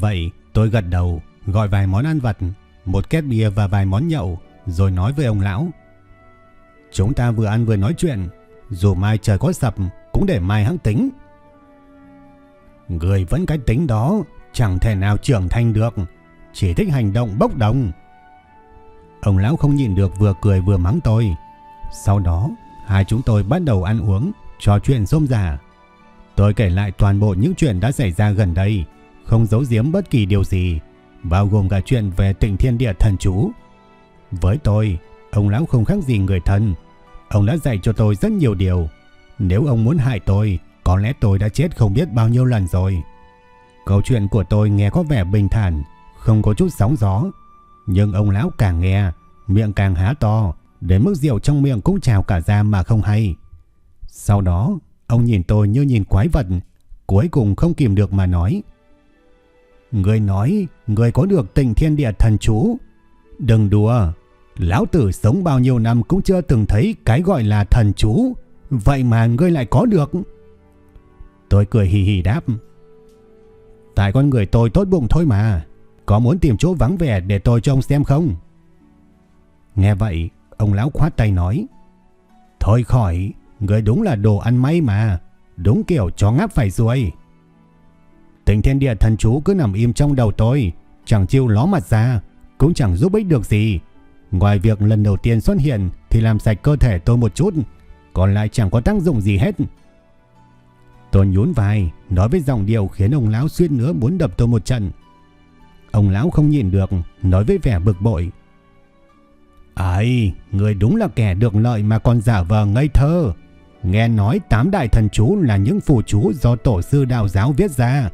Vậy, tôi gật đầu, gọi vài món ăn vặt, một két bia và vài món nhậu, rồi nói với ông lão. Chúng ta vừa ăn vừa nói chuyện, dù mai trời có sập, cũng để mai hãng tính. Người vẫn cái tính đó, chẳng thể nào trưởng thành được, chỉ thích hành động bốc đồng. Ông lão không nhìn được vừa cười vừa mắng tôi. Sau đó, hai chúng tôi bắt đầu ăn uống, trò chuyện rôm rả. Tôi kể lại toàn bộ những chuyện đã xảy ra gần đây, không giấu giếm bất kỳ điều gì, bao gồm cả chuyện về tịnh thiên địa thần chú. Với tôi, ông lão không khác gì người thân. Ông đã dạy cho tôi rất nhiều điều. Nếu ông muốn hại tôi, có lẽ tôi đã chết không biết bao nhiêu lần rồi. Câu chuyện của tôi nghe có vẻ bình thản, không có chút sóng gió. Nhưng ông lão càng nghe, miệng càng há to, đến mức rượu trong miệng cũng trào cả ra mà không hay. Sau đó, ông nhìn tôi như nhìn quái vật, cuối cùng không kìm được mà nói. Người nói người có được tình thiên địa thần chú. Đừng đùa. Lão tử sống bao nhiêu năm cũng chưa từng thấy cái gọi là thần chú. Vậy mà ngươi lại có được. Tôi cười hì hì đáp. Tại con người tôi tốt bụng thôi mà. Có muốn tìm chỗ vắng vẻ để tôi trông xem không? Nghe vậy, ông lão khoát tay nói. Thôi khỏi, người đúng là đồ ăn may mà. Đúng kiểu chó ngáp phải ruồi. Tình thiên địa thần chú cứ nằm im trong đầu tôi, chẳng chịu ló mặt ra, cũng chẳng giúp ích được gì. Ngoài việc lần đầu tiên xuất hiện thì làm sạch cơ thể tôi một chút, còn lại chẳng có tác dụng gì hết. Tôi nhún vai, nói với giọng điệu khiến ông lão suýt nữa muốn đập tôi một trận. Ông lão không nhìn được, nói với vẻ bực bội. Ấy, người đúng là kẻ được lợi mà còn giả vờ ngây thơ. Nghe nói tám đại thần chú là những phù chú do tổ sư đạo giáo viết ra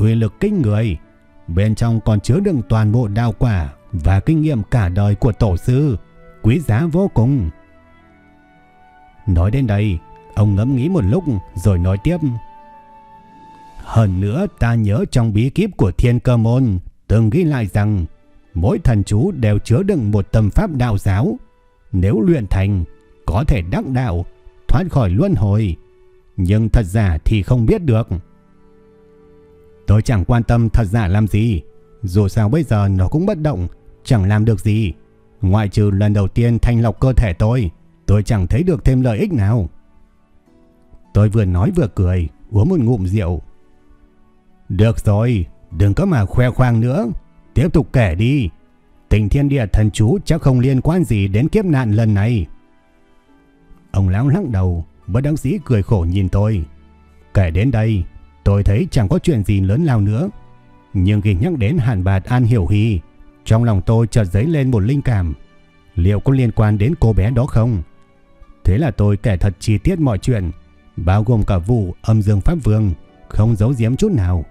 uy lực kinh người. Bên trong còn chứa đựng toàn bộ đạo quả và kinh nghiệm cả đời của tổ sư, quý giá vô cùng. Nói đến đây, ông ngẫm nghĩ một lúc rồi nói tiếp. Hơn nữa ta nhớ trong bí kíp của thiên cơ môn từng ghi lại rằng mỗi thần chú đều chứa đựng một tâm pháp đạo giáo. Nếu luyện thành, có thể đắc đạo, thoát khỏi luân hồi. Nhưng thật giả thì không biết được. Tôi chẳng quan tâm thật giả làm gì. Dù sao bây giờ nó cũng bất động, chẳng làm được gì. Ngoại trừ lần đầu tiên thanh lọc cơ thể tôi, tôi chẳng thấy được thêm lợi ích nào. Tôi vừa nói vừa cười, uống một ngụm rượu. Được rồi, đừng có mà khoe khoang nữa. Tiếp tục kể đi. Tình thiên địa thần chú chắc không liên quan gì đến kiếp nạn lần này. Ông lão lắc đầu, bất đắc dĩ cười khổ nhìn tôi. Kể đến đây, Tôi thấy chẳng có chuyện gì lớn lao nữa. Nhưng khi nhắc đến Hàn bạt An Hiểu Hy, trong lòng tôi chợt dấy lên một linh cảm. Liệu có liên quan đến cô bé đó không? Thế là tôi kể thật chi tiết mọi chuyện, bao gồm cả vụ âm dương Pháp Vương, không giấu giếm chút nào.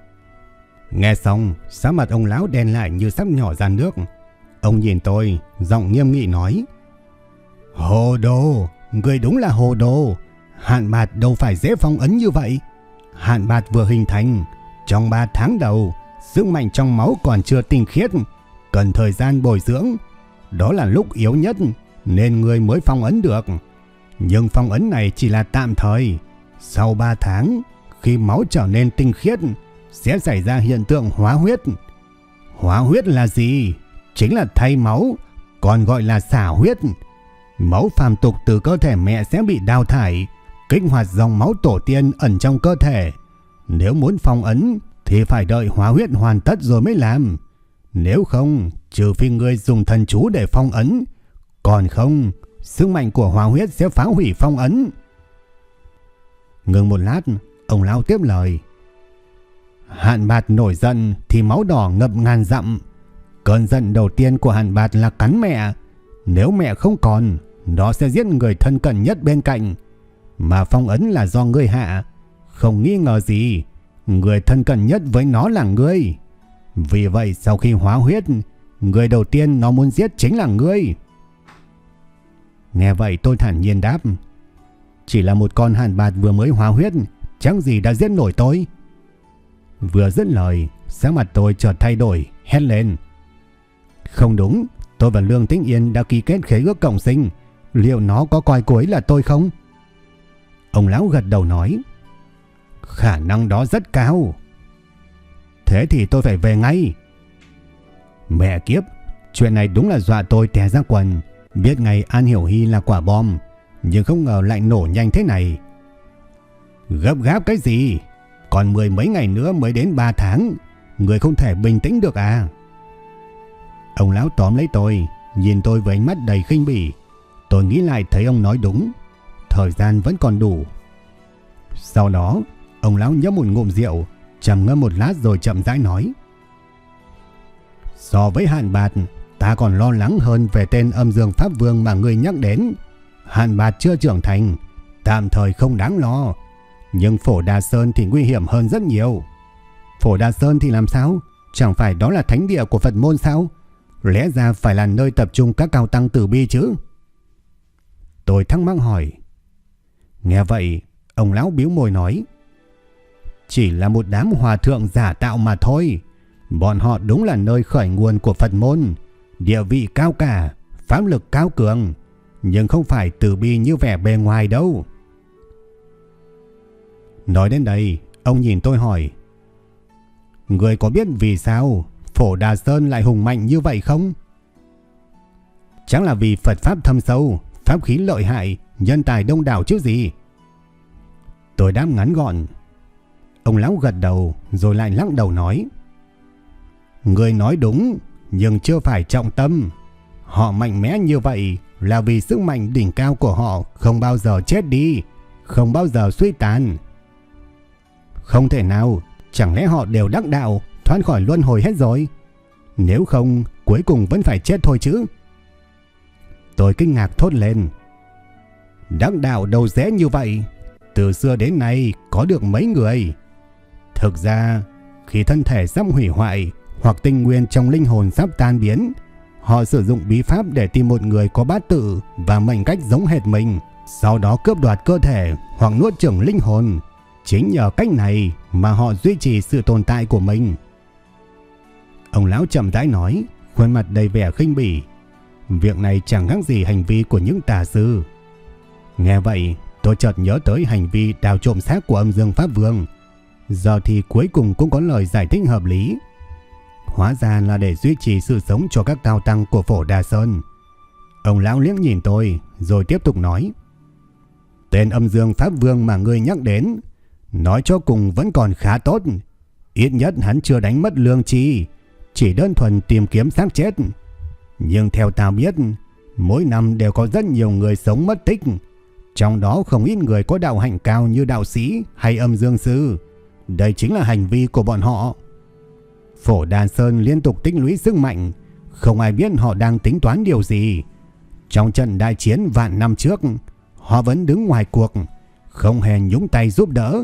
Nghe xong, sắc mặt ông lão đen lại như sắp nhỏ ra nước. Ông nhìn tôi, giọng nghiêm nghị nói. Hồ đồ, người đúng là hồ đồ. Hạn bạt đâu phải dễ phong ấn như vậy. Hạn bạt vừa hình thành, trong 3 tháng đầu, sức mạnh trong máu còn chưa tinh khiết, cần thời gian bồi dưỡng. Đó là lúc yếu nhất nên người mới phong ấn được. Nhưng phong ấn này chỉ là tạm thời. Sau 3 tháng, khi máu trở nên tinh khiết, sẽ xảy ra hiện tượng hóa huyết. Hóa huyết là gì? Chính là thay máu, còn gọi là xả huyết. Máu phàm tục từ cơ thể mẹ sẽ bị đào thải, kích hoạt dòng máu tổ tiên ẩn trong cơ thể. Nếu muốn phong ấn thì phải đợi hóa huyết hoàn tất rồi mới làm. Nếu không, trừ phi người dùng thần chú để phong ấn. Còn không, sức mạnh của hỏa huyết sẽ phá hủy phong ấn. Ngừng một lát, ông lão tiếp lời. Hạn bạt nổi giận thì máu đỏ ngập ngàn dặm. Cơn giận đầu tiên của hạn bạt là cắn mẹ. Nếu mẹ không còn, nó sẽ giết người thân cận nhất bên cạnh. Mà phong ấn là do ngươi hạ. Không nghi ngờ gì, người thân cận nhất với nó là ngươi. Vì vậy sau khi hóa huyết, người đầu tiên nó muốn giết chính là ngươi. Nghe vậy tôi thản nhiên đáp. Chỉ là một con hàn bạt vừa mới hóa huyết, chẳng gì đã giết nổi tôi. Vừa dứt lời, sáng mặt tôi chợt thay đổi, hét lên. Không đúng, tôi và Lương Tĩnh Yên đã ký kết khế ước cộng sinh. Liệu nó có coi cuối là tôi không? Ông lão gật đầu nói. Khả năng đó rất cao. Thế thì tôi phải về ngay. Mẹ kiếp, chuyện này đúng là dọa tôi té ra quần. Biết ngày An Hiểu Hy là quả bom, nhưng không ngờ lại nổ nhanh thế này. Gấp gáp cái gì? Còn mười mấy ngày nữa mới đến 3 tháng, người không thể bình tĩnh được à? Ông lão tóm lấy tôi, nhìn tôi với ánh mắt đầy khinh bỉ. Tôi nghĩ lại thấy ông nói đúng, thời gian vẫn còn đủ. Sau đó, ông lão nhấp một ngụm rượu, trầm ngâm một lát rồi chậm rãi nói. So với hạn bạt, ta còn lo lắng hơn về tên âm dương Pháp Vương mà người nhắc đến. Hạn bạt chưa trưởng thành, tạm thời không đáng lo. Nhưng phổ Đà Sơn thì nguy hiểm hơn rất nhiều. Phổ Đà Sơn thì làm sao? Chẳng phải đó là thánh địa của Phật môn sao? Lẽ ra phải là nơi tập trung các cao tăng tử bi chứ? Tôi thắc mắc hỏi. Nghe vậy, ông lão biếu môi nói. Chỉ là một đám hòa thượng giả tạo mà thôi. Bọn họ đúng là nơi khởi nguồn của Phật môn. Địa vị cao cả, pháp lực cao cường. Nhưng không phải tử bi như vẻ bề ngoài đâu. Nói đến đây, ông nhìn tôi hỏi. Người có biết vì sao Phổ Đà Sơn lại hùng mạnh như vậy không? Chẳng là vì Phật Pháp thâm sâu, pháp khí lợi hại, nhân tài đông đảo chứ gì. Tôi đáp ngắn gọn. Ông lão gật đầu rồi lại lắc đầu nói. Người nói đúng, nhưng chưa phải trọng tâm. Họ mạnh mẽ như vậy là vì sức mạnh đỉnh cao của họ không bao giờ chết đi, không bao giờ suy tàn. Không thể nào, chẳng lẽ họ đều đắc đạo, thoát khỏi luân hồi hết rồi? Nếu không, cuối cùng vẫn phải chết thôi chứ. Tôi kinh ngạc thốt lên. Đắc đạo đâu dễ như vậy, từ xưa đến nay có được mấy người. Thực ra, khi thân thể sắp hủy hoại hoặc tinh nguyên trong linh hồn sắp tan biến, họ sử dụng bí pháp để tìm một người có bát tự và mệnh cách giống hệt mình, sau đó cướp đoạt cơ thể hoặc nuốt chửng linh hồn Chính nhờ cách này mà họ duy trì sự tồn tại của mình. Ông lão chậm rãi nói, khuôn mặt đầy vẻ khinh bỉ. Việc này chẳng khác gì hành vi của những tà sư. Nghe vậy, tôi chợt nhớ tới hành vi đào trộm xác của âm dương Pháp Vương. Giờ thì cuối cùng cũng có lời giải thích hợp lý. Hóa ra là để duy trì sự sống cho các cao tăng của phổ Đà Sơn. Ông lão liếc nhìn tôi, rồi tiếp tục nói. Tên âm dương Pháp Vương mà ngươi nhắc đến Nói cho cùng vẫn còn khá tốt. Ít nhất hắn chưa đánh mất lương chi, chỉ đơn thuần tìm kiếm xác chết. Nhưng theo ta biết, mỗi năm đều có rất nhiều người sống mất tích. Trong đó không ít người có đạo hạnh cao như đạo sĩ hay âm dương sư. Đây chính là hành vi của bọn họ. Phổ Đàn Sơn liên tục tích lũy sức mạnh, không ai biết họ đang tính toán điều gì. Trong trận đại chiến vạn năm trước, họ vẫn đứng ngoài cuộc, không hề nhúng tay giúp đỡ.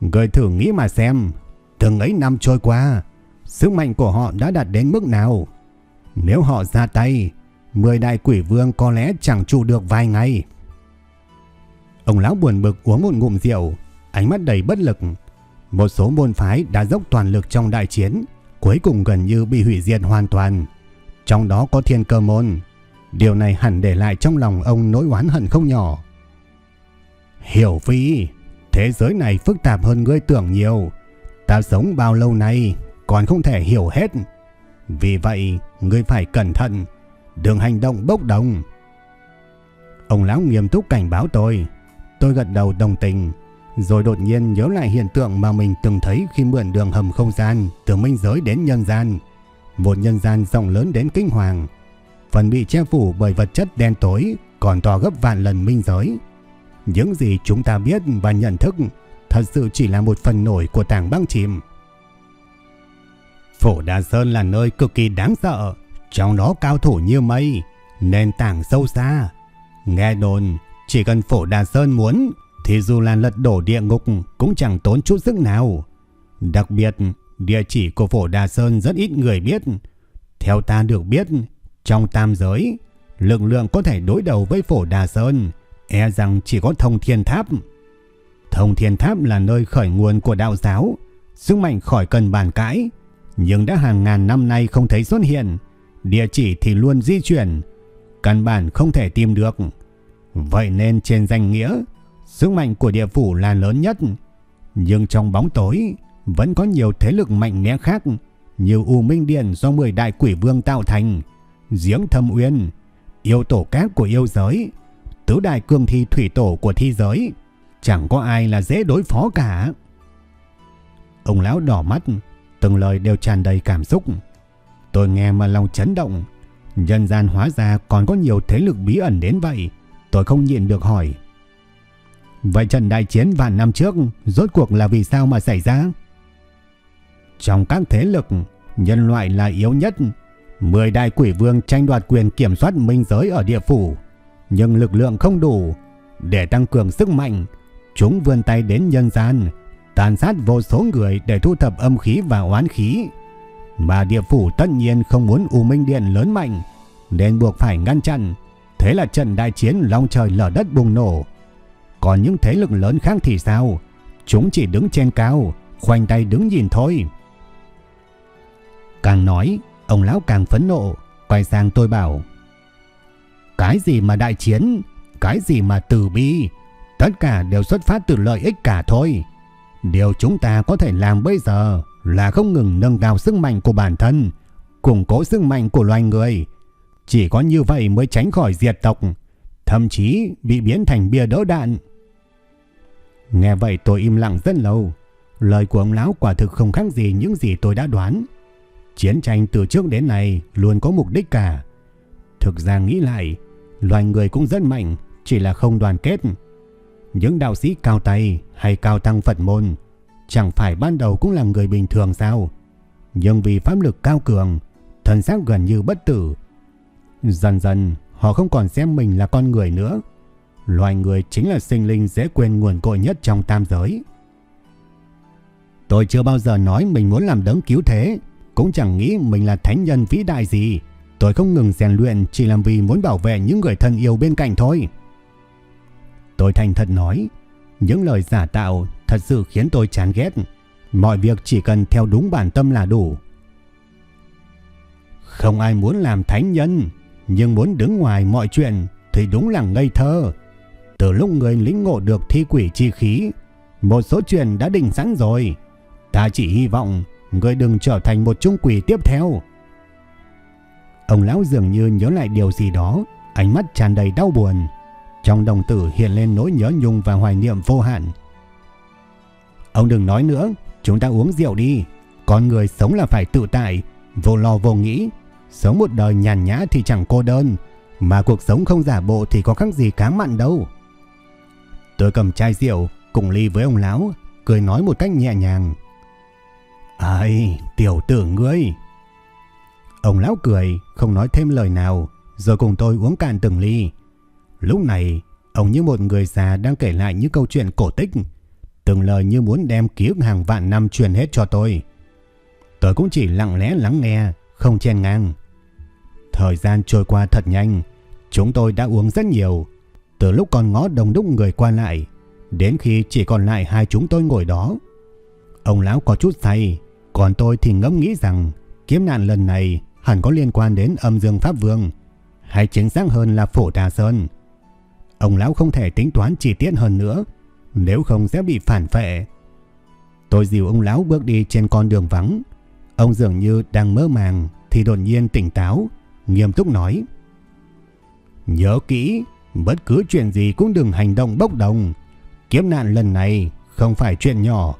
Người thử nghĩ mà xem, từng ấy năm trôi qua, sức mạnh của họ đã đạt đến mức nào? Nếu họ ra tay, 10 đại quỷ vương có lẽ chẳng trụ được vài ngày. Ông lão buồn bực uống một ngụm rượu, ánh mắt đầy bất lực. Một số môn phái đã dốc toàn lực trong đại chiến, cuối cùng gần như bị hủy diệt hoàn toàn. Trong đó có thiên cơ môn. Điều này hẳn để lại trong lòng ông nỗi oán hận không nhỏ. Hiểu phi, Thế giới này phức tạp hơn ngươi tưởng nhiều. Ta sống bao lâu nay còn không thể hiểu hết. Vì vậy, ngươi phải cẩn thận, đừng hành động bốc đồng. Ông lão nghiêm túc cảnh báo tôi. Tôi gật đầu đồng tình, rồi đột nhiên nhớ lại hiện tượng mà mình từng thấy khi mượn đường hầm không gian từ minh giới đến nhân gian. Một nhân gian rộng lớn đến kinh hoàng, phần bị che phủ bởi vật chất đen tối, còn to gấp vạn lần minh giới. Những gì chúng ta biết và nhận thức thật sự chỉ là một phần nổi của tảng băng chìm. Phổ Đà Sơn là nơi cực kỳ đáng sợ, trong đó cao thủ như mây, nền tảng sâu xa. Nghe đồn, chỉ cần Phổ Đà Sơn muốn thì dù là lật đổ địa ngục cũng chẳng tốn chút sức nào. Đặc biệt, địa chỉ của Phổ Đà Sơn rất ít người biết. Theo ta được biết, trong tam giới, lực lượng có thể đối đầu với Phổ Đà Sơn, e rằng chỉ có Thông Thiên Tháp. Thông Thiên Tháp là nơi khởi nguồn của đạo giáo, sức mạnh khỏi cần bàn cãi, nhưng đã hàng ngàn năm nay không thấy xuất hiện, địa chỉ thì luôn di chuyển, căn bản không thể tìm được. Vậy nên trên danh nghĩa, sức mạnh của địa phủ là lớn nhất, nhưng trong bóng tối vẫn có nhiều thế lực mạnh mẽ khác, như U Minh Điện do 10 đại quỷ vương tạo thành, Giếng Thâm Uyên, yêu tổ cát của yêu giới, tứ đại cương thi thủy tổ của thi giới, chẳng có ai là dễ đối phó cả. Ông lão đỏ mắt, từng lời đều tràn đầy cảm xúc. Tôi nghe mà lòng chấn động, nhân gian hóa ra còn có nhiều thế lực bí ẩn đến vậy, tôi không nhịn được hỏi. Vậy trận đại chiến vạn năm trước rốt cuộc là vì sao mà xảy ra? Trong các thế lực, nhân loại là yếu nhất. Mười đại quỷ vương tranh đoạt quyền kiểm soát minh giới ở địa phủ, nhưng lực lượng không đủ. Để tăng cường sức mạnh, chúng vươn tay đến nhân gian, tàn sát vô số người để thu thập âm khí và oán khí. Mà địa phủ tất nhiên không muốn U Minh Điện lớn mạnh, nên buộc phải ngăn chặn. Thế là trận đại chiến long trời lở đất bùng nổ. Còn những thế lực lớn khác thì sao? Chúng chỉ đứng trên cao, khoanh tay đứng nhìn thôi. Càng nói, ông lão càng phấn nộ, quay sang tôi bảo. Cái gì mà đại chiến, cái gì mà từ bi, tất cả đều xuất phát từ lợi ích cả thôi. Điều chúng ta có thể làm bây giờ là không ngừng nâng cao sức mạnh của bản thân, củng cố sức mạnh của loài người. Chỉ có như vậy mới tránh khỏi diệt tộc, thậm chí bị biến thành bia đỡ đạn. Nghe vậy tôi im lặng rất lâu. Lời của ông lão quả thực không khác gì những gì tôi đã đoán. Chiến tranh từ trước đến nay luôn có mục đích cả. Thực ra nghĩ lại, loài người cũng rất mạnh, chỉ là không đoàn kết. Những đạo sĩ cao tay hay cao tăng Phật môn chẳng phải ban đầu cũng là người bình thường sao? Nhưng vì pháp lực cao cường, thần xác gần như bất tử. Dần dần, họ không còn xem mình là con người nữa. Loài người chính là sinh linh dễ quên nguồn cội nhất trong tam giới. Tôi chưa bao giờ nói mình muốn làm đấng cứu thế, cũng chẳng nghĩ mình là thánh nhân vĩ đại gì. Tôi không ngừng rèn luyện chỉ làm vì muốn bảo vệ những người thân yêu bên cạnh thôi. Tôi thành thật nói, những lời giả tạo thật sự khiến tôi chán ghét. Mọi việc chỉ cần theo đúng bản tâm là đủ. Không ai muốn làm thánh nhân, nhưng muốn đứng ngoài mọi chuyện thì đúng là ngây thơ. Từ lúc người lĩnh ngộ được thi quỷ chi khí, một số chuyện đã định sẵn rồi. Ta chỉ hy vọng người đừng trở thành một trung quỷ tiếp theo. Ông lão dường như nhớ lại điều gì đó, ánh mắt tràn đầy đau buồn. Trong đồng tử hiện lên nỗi nhớ nhung và hoài niệm vô hạn. Ông đừng nói nữa, chúng ta uống rượu đi. Con người sống là phải tự tại, vô lo vô nghĩ. Sống một đời nhàn nhã thì chẳng cô đơn, mà cuộc sống không giả bộ thì có khác gì cá mặn đâu. Tôi cầm chai rượu cùng ly với ông lão, cười nói một cách nhẹ nhàng. Ai, tiểu tử ngươi. Ông lão cười, không nói thêm lời nào, rồi cùng tôi uống cạn từng ly. Lúc này, ông như một người già đang kể lại những câu chuyện cổ tích, từng lời như muốn đem ký ức hàng vạn năm truyền hết cho tôi. Tôi cũng chỉ lặng lẽ lắng nghe, không chen ngang. Thời gian trôi qua thật nhanh, chúng tôi đã uống rất nhiều, từ lúc còn ngó đông đúc người qua lại, đến khi chỉ còn lại hai chúng tôi ngồi đó. Ông lão có chút say, còn tôi thì ngẫm nghĩ rằng kiếm nạn lần này hẳn có liên quan đến âm dương Pháp Vương, hay chính xác hơn là Phổ Đà Sơn. Ông lão không thể tính toán chi tiết hơn nữa, nếu không sẽ bị phản phệ. Tôi dìu ông lão bước đi trên con đường vắng. Ông dường như đang mơ màng thì đột nhiên tỉnh táo, nghiêm túc nói. Nhớ kỹ, bất cứ chuyện gì cũng đừng hành động bốc đồng. Kiếp nạn lần này không phải chuyện nhỏ,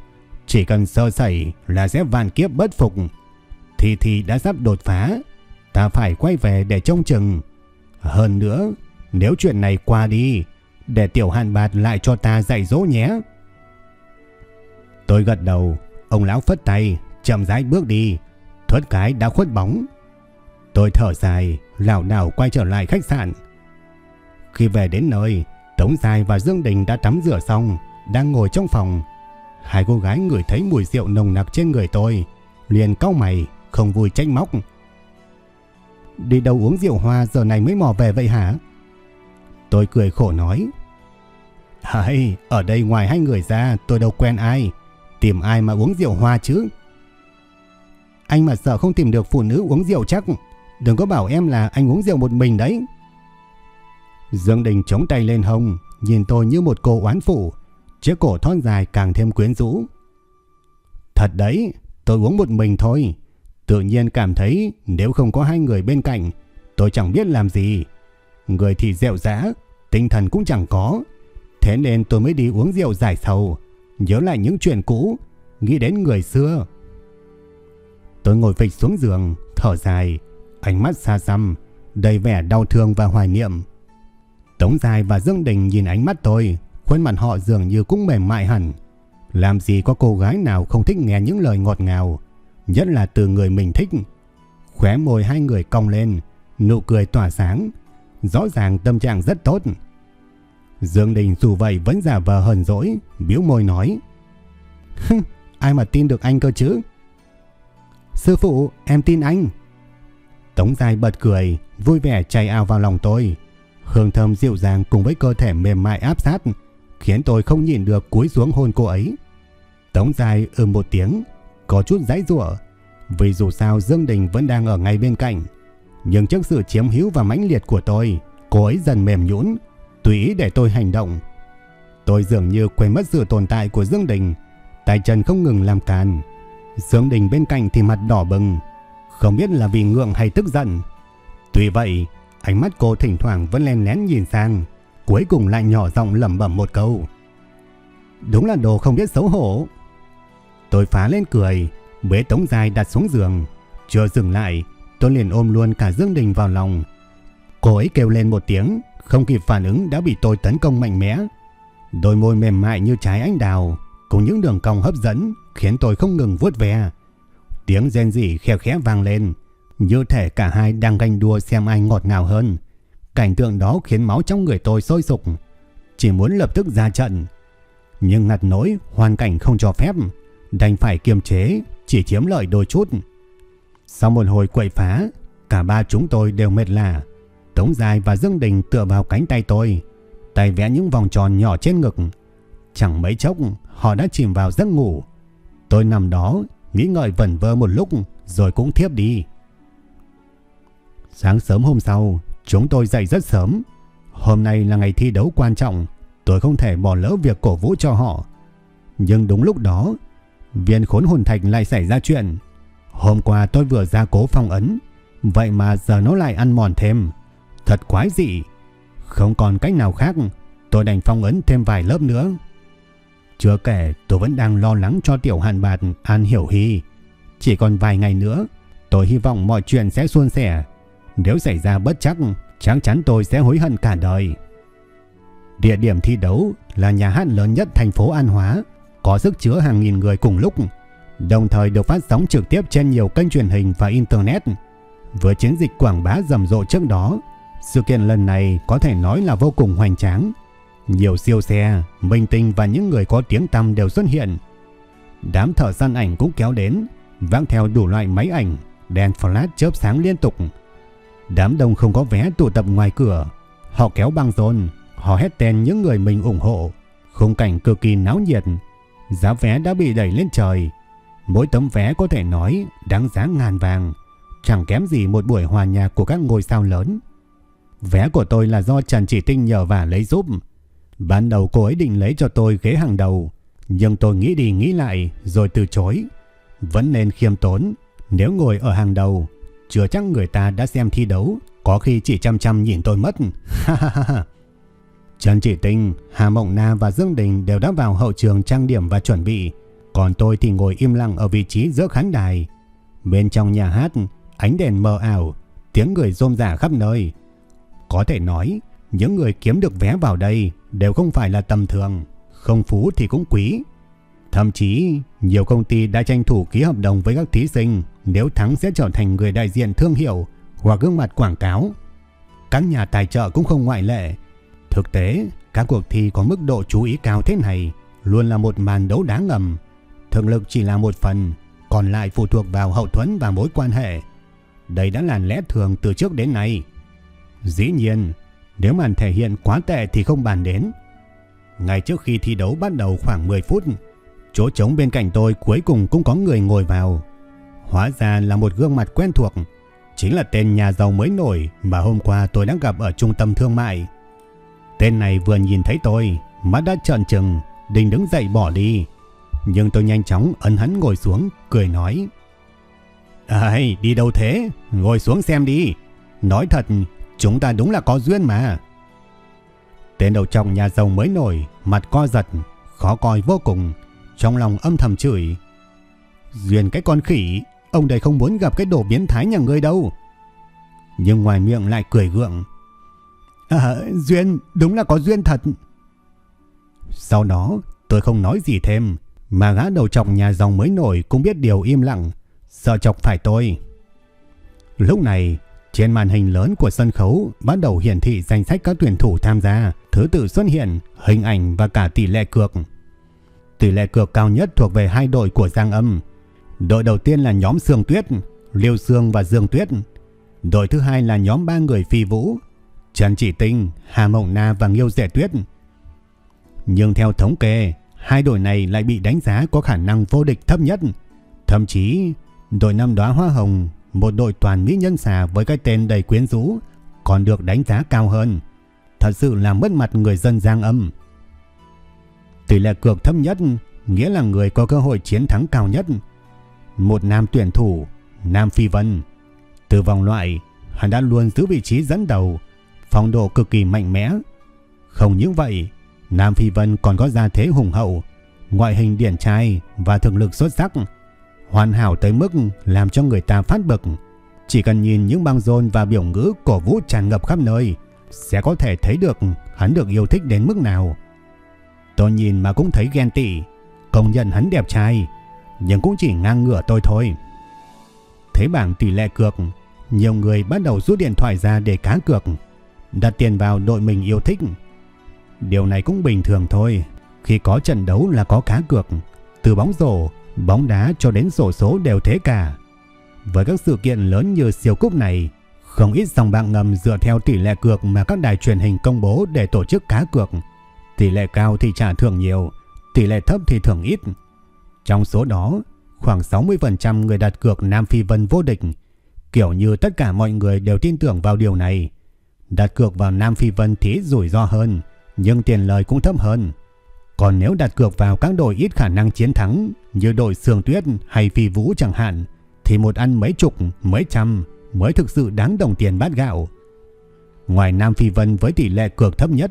chỉ cần sơ sẩy là sẽ vạn kiếp bất phục. Thì thì đã sắp đột phá, ta phải quay về để trông chừng. Hơn nữa, nếu chuyện này qua đi, để tiểu hàn bạt lại cho ta dạy dỗ nhé. Tôi gật đầu, ông lão phất tay, chậm rãi bước đi, thoát cái đã khuất bóng. Tôi thở dài, lảo đảo quay trở lại khách sạn. Khi về đến nơi, Tống Dài và Dương Đình đã tắm rửa xong, đang ngồi trong phòng. Hai cô gái ngửi thấy mùi rượu nồng nặc trên người tôi, liền cau mày, không vui trách móc. Đi đâu uống rượu hoa giờ này mới mò về vậy hả? Tôi cười khổ nói. Hay, ở đây ngoài hai người ra tôi đâu quen ai. Tìm ai mà uống rượu hoa chứ? Anh mà sợ không tìm được phụ nữ uống rượu chắc. Đừng có bảo em là anh uống rượu một mình đấy. Dương Đình chống tay lên hông, nhìn tôi như một cô oán phụ. Chiếc cổ thon dài càng thêm quyến rũ. Thật đấy, tôi uống một mình thôi. Tự nhiên cảm thấy nếu không có hai người bên cạnh, tôi chẳng biết làm gì. Người thì rượu rã, tinh thần cũng chẳng có. Thế nên tôi mới đi uống rượu giải sầu, nhớ lại những chuyện cũ, nghĩ đến người xưa. Tôi ngồi phịch xuống giường, thở dài, ánh mắt xa xăm, đầy vẻ đau thương và hoài niệm. Tống Dài và Dương Đình nhìn ánh mắt tôi, khuôn mặt họ dường như cũng mềm mại hẳn. Làm gì có cô gái nào không thích nghe những lời ngọt ngào, nhất là từ người mình thích. Khóe môi hai người cong lên, nụ cười tỏa sáng, rõ ràng tâm trạng rất tốt. Dương Đình dù vậy vẫn giả vờ hờn dỗi, biếu môi nói. Ai mà tin được anh cơ chứ? Sư phụ, em tin anh. Tống Dài bật cười, vui vẻ chạy ao vào lòng tôi. Hương thơm dịu dàng cùng với cơ thể mềm mại áp sát, khiến tôi không nhìn được cúi xuống hôn cô ấy. Tống Dài ừm một tiếng, có chút giãy giụa, vì dù sao Dương Đình vẫn đang ở ngay bên cạnh. Nhưng trước sự chiếm hữu và mãnh liệt của tôi, cô ấy dần mềm nhũn, tùy ý để tôi hành động. Tôi dường như quên mất sự tồn tại của Dương Đình, tay chân không ngừng làm càn. Dương Đình bên cạnh thì mặt đỏ bừng, không biết là vì ngượng hay tức giận. Tuy vậy, ánh mắt cô thỉnh thoảng vẫn len lén nhìn sang, cuối cùng lại nhỏ giọng lẩm bẩm một câu. Đúng là đồ không biết xấu hổ. Tôi phá lên cười, bế tống dài đặt xuống giường. Chưa dừng lại, tôi liền ôm luôn cả Dương Đình vào lòng. Cô ấy kêu lên một tiếng, không kịp phản ứng đã bị tôi tấn công mạnh mẽ. Đôi môi mềm mại như trái anh đào, cùng những đường cong hấp dẫn khiến tôi không ngừng vuốt ve. Tiếng rên rỉ khe khẽ vang lên, như thể cả hai đang ganh đua xem ai ngọt ngào hơn. Cảnh tượng đó khiến máu trong người tôi sôi sục, chỉ muốn lập tức ra trận. Nhưng ngặt nỗi hoàn cảnh không cho phép, đành phải kiềm chế, chỉ chiếm lợi đôi chút. Sau một hồi quậy phá, cả ba chúng tôi đều mệt lạ. Tống Dài và Dương Đình tựa vào cánh tay tôi, tay vẽ những vòng tròn nhỏ trên ngực. Chẳng mấy chốc, họ đã chìm vào giấc ngủ. Tôi nằm đó, nghĩ ngợi vẩn vơ một lúc, rồi cũng thiếp đi. Sáng sớm hôm sau, chúng tôi dậy rất sớm. Hôm nay là ngày thi đấu quan trọng, tôi không thể bỏ lỡ việc cổ vũ cho họ. Nhưng đúng lúc đó, viên khốn hồn thạch lại xảy ra chuyện. Hôm qua tôi vừa ra cố phong ấn, vậy mà giờ nó lại ăn mòn thêm. Thật quái dị. Không còn cách nào khác, tôi đành phong ấn thêm vài lớp nữa. Chưa kể tôi vẫn đang lo lắng cho tiểu hàn bạt An Hiểu Hy. Chỉ còn vài ngày nữa, tôi hy vọng mọi chuyện sẽ suôn sẻ. Nếu xảy ra bất chắc, chắc chắn tôi sẽ hối hận cả đời. Địa điểm thi đấu là nhà hát lớn nhất thành phố An Hóa, có sức chứa hàng nghìn người cùng lúc, đồng thời được phát sóng trực tiếp trên nhiều kênh truyền hình và Internet. Với chiến dịch quảng bá rầm rộ trước đó, sự kiện lần này có thể nói là vô cùng hoành tráng. Nhiều siêu xe, minh tinh và những người có tiếng tăm đều xuất hiện. Đám thợ săn ảnh cũng kéo đến, vang theo đủ loại máy ảnh, đèn flash chớp sáng liên tục. Đám đông không có vé tụ tập ngoài cửa, họ kéo băng rôn, họ hét tên những người mình ủng hộ. Khung cảnh cực kỳ náo nhiệt, giá vé đã bị đẩy lên trời. Mỗi tấm vé có thể nói đáng giá ngàn vàng, chẳng kém gì một buổi hòa nhạc của các ngôi sao lớn. Vé của tôi là do Trần Chỉ Tinh nhờ và lấy giúp. Ban đầu cô ấy định lấy cho tôi ghế hàng đầu, nhưng tôi nghĩ đi nghĩ lại rồi từ chối. Vẫn nên khiêm tốn, nếu ngồi ở hàng đầu, chưa chắc người ta đã xem thi đấu, có khi chỉ chăm chăm nhìn tôi mất. Ha ha ha ha. Trần Chỉ Tinh, Hà Mộng Na và Dương Đình đều đã vào hậu trường trang điểm và chuẩn bị, còn tôi thì ngồi im lặng ở vị trí giữa khán đài. Bên trong nhà hát, ánh đèn mờ ảo, tiếng người rôm rả khắp nơi. Có thể nói, những người kiếm được vé vào đây đều không phải là tầm thường, không phú thì cũng quý. Thậm chí, nhiều công ty đã tranh thủ ký hợp đồng với các thí sinh nếu thắng sẽ trở thành người đại diện thương hiệu hoặc gương mặt quảng cáo. Các nhà tài trợ cũng không ngoại lệ. Thực tế, các cuộc thi có mức độ chú ý cao thế này luôn là một màn đấu đá ngầm. Thực lực chỉ là một phần, còn lại phụ thuộc vào hậu thuẫn và mối quan hệ. Đây đã là lẽ thường từ trước đến nay. Dĩ nhiên, nếu màn thể hiện quá tệ thì không bàn đến. Ngay trước khi thi đấu bắt đầu khoảng 10 phút, chỗ trống bên cạnh tôi cuối cùng cũng có người ngồi vào. Hóa ra là một gương mặt quen thuộc, chính là tên nhà giàu mới nổi mà hôm qua tôi đã gặp ở trung tâm thương mại. Tên này vừa nhìn thấy tôi, mắt đã trợn trừng, định đứng dậy bỏ đi. Nhưng tôi nhanh chóng ấn hắn ngồi xuống, cười nói. Ây, đi đâu thế? Ngồi xuống xem đi. Nói thật, chúng ta đúng là có duyên mà. Tên đầu trọng nhà giàu mới nổi, mặt co giật, khó coi vô cùng, trong lòng âm thầm chửi. Duyên cái con khỉ, ông đây không muốn gặp cái đồ biến thái nhà ngươi đâu. Nhưng ngoài miệng lại cười gượng. À, duyên, đúng là có duyên thật. Sau đó, tôi không nói gì thêm, mà gã đầu trọc nhà giàu mới nổi cũng biết điều im lặng, sợ chọc phải tôi. Lúc này, trên màn hình lớn của sân khấu bắt đầu hiển thị danh sách các tuyển thủ tham gia, thứ tự xuất hiện, hình ảnh và cả tỷ lệ cược. Tỷ lệ cược cao nhất thuộc về hai đội của Giang Âm. Đội đầu tiên là nhóm Sương Tuyết, Liêu Sương và Dương Tuyết. Đội thứ hai là nhóm ba người phi vũ, Trần Chỉ Tinh, Hà Mộng Na và Nghiêu Dẻ Tuyết. Nhưng theo thống kê, hai đội này lại bị đánh giá có khả năng vô địch thấp nhất. Thậm chí, đội năm đóa hoa hồng, một đội toàn mỹ nhân xà với cái tên đầy quyến rũ, còn được đánh giá cao hơn. Thật sự là mất mặt người dân Giang Âm. Tỷ lệ cược thấp nhất nghĩa là người có cơ hội chiến thắng cao nhất. Một nam tuyển thủ, Nam Phi Vân. Từ vòng loại, hắn đã luôn giữ vị trí dẫn đầu, phong độ cực kỳ mạnh mẽ. Không những vậy, Nam Phi Vân còn có gia thế hùng hậu, ngoại hình điển trai và thực lực xuất sắc, hoàn hảo tới mức làm cho người ta phát bực. Chỉ cần nhìn những băng rôn và biểu ngữ cổ vũ tràn ngập khắp nơi, sẽ có thể thấy được hắn được yêu thích đến mức nào. Tôi nhìn mà cũng thấy ghen tị, công nhận hắn đẹp trai, nhưng cũng chỉ ngang ngửa tôi thôi. Thấy bảng tỷ lệ cược, nhiều người bắt đầu rút điện thoại ra để cá cược, đặt tiền vào đội mình yêu thích. Điều này cũng bình thường thôi, khi có trận đấu là có cá cược, từ bóng rổ, bóng đá cho đến sổ số đều thế cả. Với các sự kiện lớn như siêu cúp này, không ít dòng bạc ngầm dựa theo tỷ lệ cược mà các đài truyền hình công bố để tổ chức cá cược. Tỷ lệ cao thì trả thưởng nhiều, tỷ lệ thấp thì thưởng ít. Trong số đó, khoảng 60% người đặt cược Nam Phi Vân vô địch. Kiểu như tất cả mọi người đều tin tưởng vào điều này. Đặt cược vào Nam Phi Vân thì rủi ro hơn, nhưng tiền lời cũng thấp hơn. Còn nếu đặt cược vào các đội ít khả năng chiến thắng như đội Sương Tuyết hay Phi Vũ chẳng hạn, thì một ăn mấy chục, mấy trăm mới thực sự đáng đồng tiền bát gạo. Ngoài Nam Phi Vân với tỷ lệ cược thấp nhất,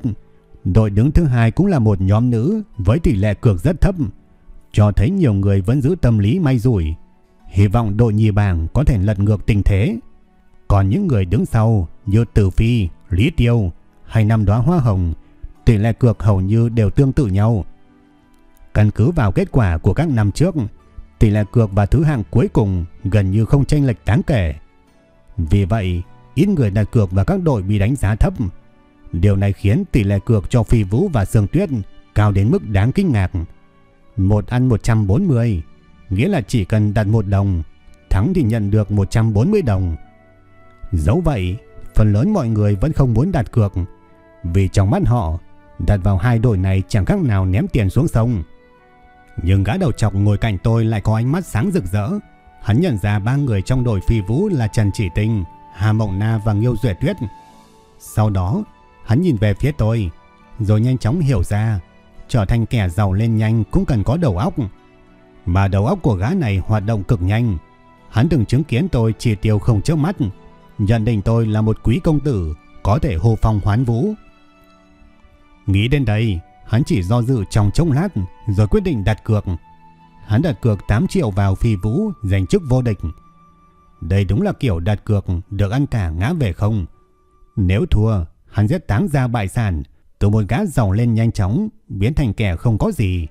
đội đứng thứ hai cũng là một nhóm nữ với tỷ lệ cược rất thấp, cho thấy nhiều người vẫn giữ tâm lý may rủi. Hy vọng đội nhì bảng có thể lật ngược tình thế. Còn những người đứng sau như Tử Phi, Lý Tiêu hay năm đóa hoa hồng, tỷ lệ cược hầu như đều tương tự nhau. Căn cứ vào kết quả của các năm trước, tỷ lệ cược và thứ hạng cuối cùng gần như không chênh lệch đáng kể. Vì vậy, ít người đặt cược và các đội bị đánh giá thấp. Điều này khiến tỷ lệ cược cho Phi Vũ và Sương Tuyết cao đến mức đáng kinh ngạc. Một ăn 140, nghĩa là chỉ cần đặt một đồng, thắng thì nhận được 140 đồng. Dẫu vậy, phần lớn mọi người vẫn không muốn đặt cược, vì trong mắt họ, đặt vào hai đội này chẳng khác nào ném tiền xuống sông. Nhưng gã đầu chọc ngồi cạnh tôi lại có ánh mắt sáng rực rỡ. Hắn nhận ra ba người trong đội phi vũ là Trần Chỉ Tinh, Hà Mộng Na và Nghiêu Duệ Tuyết. Sau đó, hắn nhìn về phía tôi, rồi nhanh chóng hiểu ra, trở thành kẻ giàu lên nhanh cũng cần có đầu óc. Mà đầu óc của gã này hoạt động cực nhanh. Hắn từng chứng kiến tôi chỉ tiêu không chớp mắt, nhận định tôi là một quý công tử, có thể hô phong hoán vũ. Nghĩ đến đây, hắn chỉ do dự trong chốc lát rồi quyết định đặt cược. Hắn đặt cược 8 triệu vào phi vũ giành chức vô địch. Đây đúng là kiểu đặt cược được ăn cả ngã về không. Nếu thua, hắn sẽ táng ra bại sản, từ một gã giàu lên nhanh chóng, biến thành kẻ không có gì.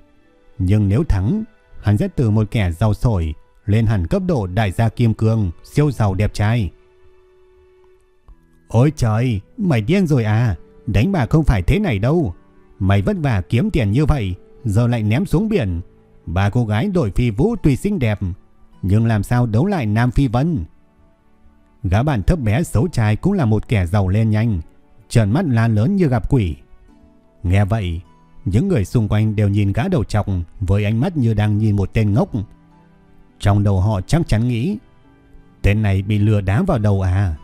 Nhưng nếu thắng, hắn sẽ từ một kẻ giàu sổi lên hẳn cấp độ đại gia kim cương, siêu giàu đẹp trai. Ôi trời, mày điên rồi à, đánh bà không phải thế này đâu. Mày vất vả kiếm tiền như vậy, giờ lại ném xuống biển. Bà cô gái đổi phi vũ tuy xinh đẹp, nhưng làm sao đấu lại Nam Phi Vân? Gã bạn thấp bé xấu trai cũng là một kẻ giàu lên nhanh, trần mắt la lớn như gặp quỷ. Nghe vậy, những người xung quanh đều nhìn gã đầu trọc với ánh mắt như đang nhìn một tên ngốc. Trong đầu họ chắc chắn nghĩ, tên này bị lừa đá vào đầu à?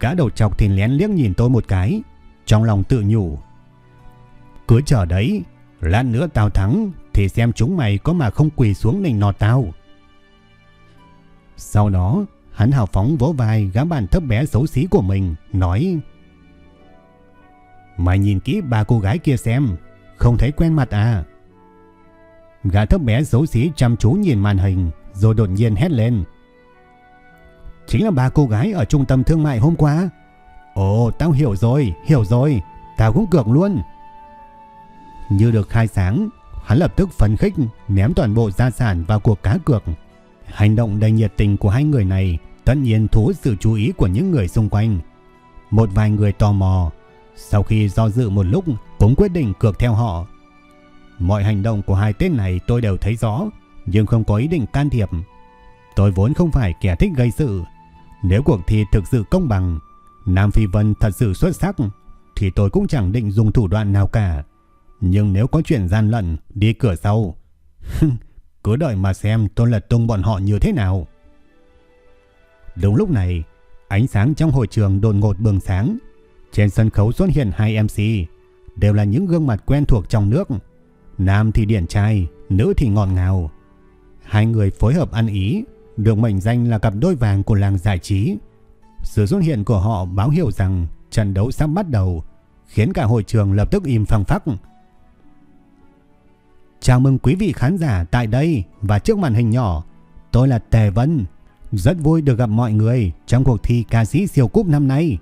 Gã đầu trọc thì lén liếc nhìn tôi một cái, trong lòng tự nhủ. Cứ chờ đấy, lát nữa tao thắng thì xem chúng mày có mà không quỳ xuống nình nọt tao. Sau đó, hắn hào phóng vỗ vai gã bàn thấp bé xấu xí của mình, nói Mày nhìn kỹ ba cô gái kia xem, không thấy quen mặt à? Gã thấp bé xấu xí chăm chú nhìn màn hình, rồi đột nhiên hét lên. Chính là ba cô gái ở trung tâm thương mại hôm qua. Ồ, tao hiểu rồi, hiểu rồi, tao cũng cược luôn. Như được khai sáng, hắn lập tức phấn khích ném toàn bộ gia sản vào cuộc cá cược. Hành động đầy nhiệt tình của hai người này tất nhiên thu hút sự chú ý của những người xung quanh. Một vài người tò mò, sau khi do dự một lúc cũng quyết định cược theo họ. Mọi hành động của hai tên này tôi đều thấy rõ, nhưng không có ý định can thiệp. Tôi vốn không phải kẻ thích gây sự. Nếu cuộc thi thực sự công bằng, Nam Phi Vân thật sự xuất sắc, thì tôi cũng chẳng định dùng thủ đoạn nào cả. Nhưng nếu có chuyện gian lận, đi cửa sau, cứ đợi mà xem tôi lật tung bọn họ như thế nào. Đúng lúc này, ánh sáng trong hội trường đột ngột bừng sáng. Trên sân khấu xuất hiện hai MC, đều là những gương mặt quen thuộc trong nước. Nam thì điển trai, nữ thì ngọt ngào. Hai người phối hợp ăn ý, được mệnh danh là cặp đôi vàng của làng giải trí. Sự xuất hiện của họ báo hiệu rằng trận đấu sắp bắt đầu, khiến cả hội trường lập tức im phăng phắc. Chào mừng quý vị khán giả tại đây và trước màn hình nhỏ. Tôi là Tề Vân. Rất vui được gặp mọi người trong cuộc thi ca sĩ siêu cúp năm nay.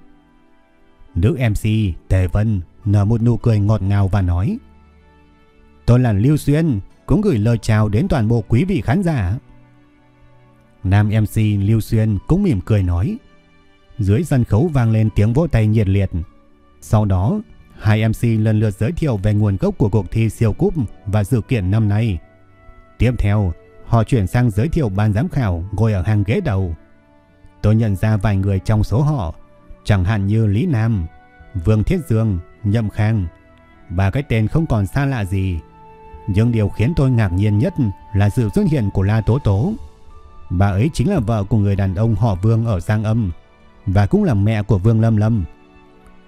Nữ MC Tề Vân nở một nụ cười ngọt ngào và nói Tôi là Lưu Xuyên cũng gửi lời chào đến toàn bộ quý vị khán giả. Nam MC Lưu Xuyên cũng mỉm cười nói dưới sân khấu vang lên tiếng vỗ tay nhiệt liệt. Sau đó Hai MC lần lượt giới thiệu về nguồn gốc của cuộc thi siêu cúp và sự kiện năm nay. Tiếp theo, họ chuyển sang giới thiệu ban giám khảo ngồi ở hàng ghế đầu. Tôi nhận ra vài người trong số họ, chẳng hạn như Lý Nam, Vương Thiết Dương, Nhậm Khang. Ba cái tên không còn xa lạ gì. Nhưng điều khiến tôi ngạc nhiên nhất là sự xuất hiện của La Tố Tố. Bà ấy chính là vợ của người đàn ông họ Vương ở Giang Âm và cũng là mẹ của Vương Lâm Lâm.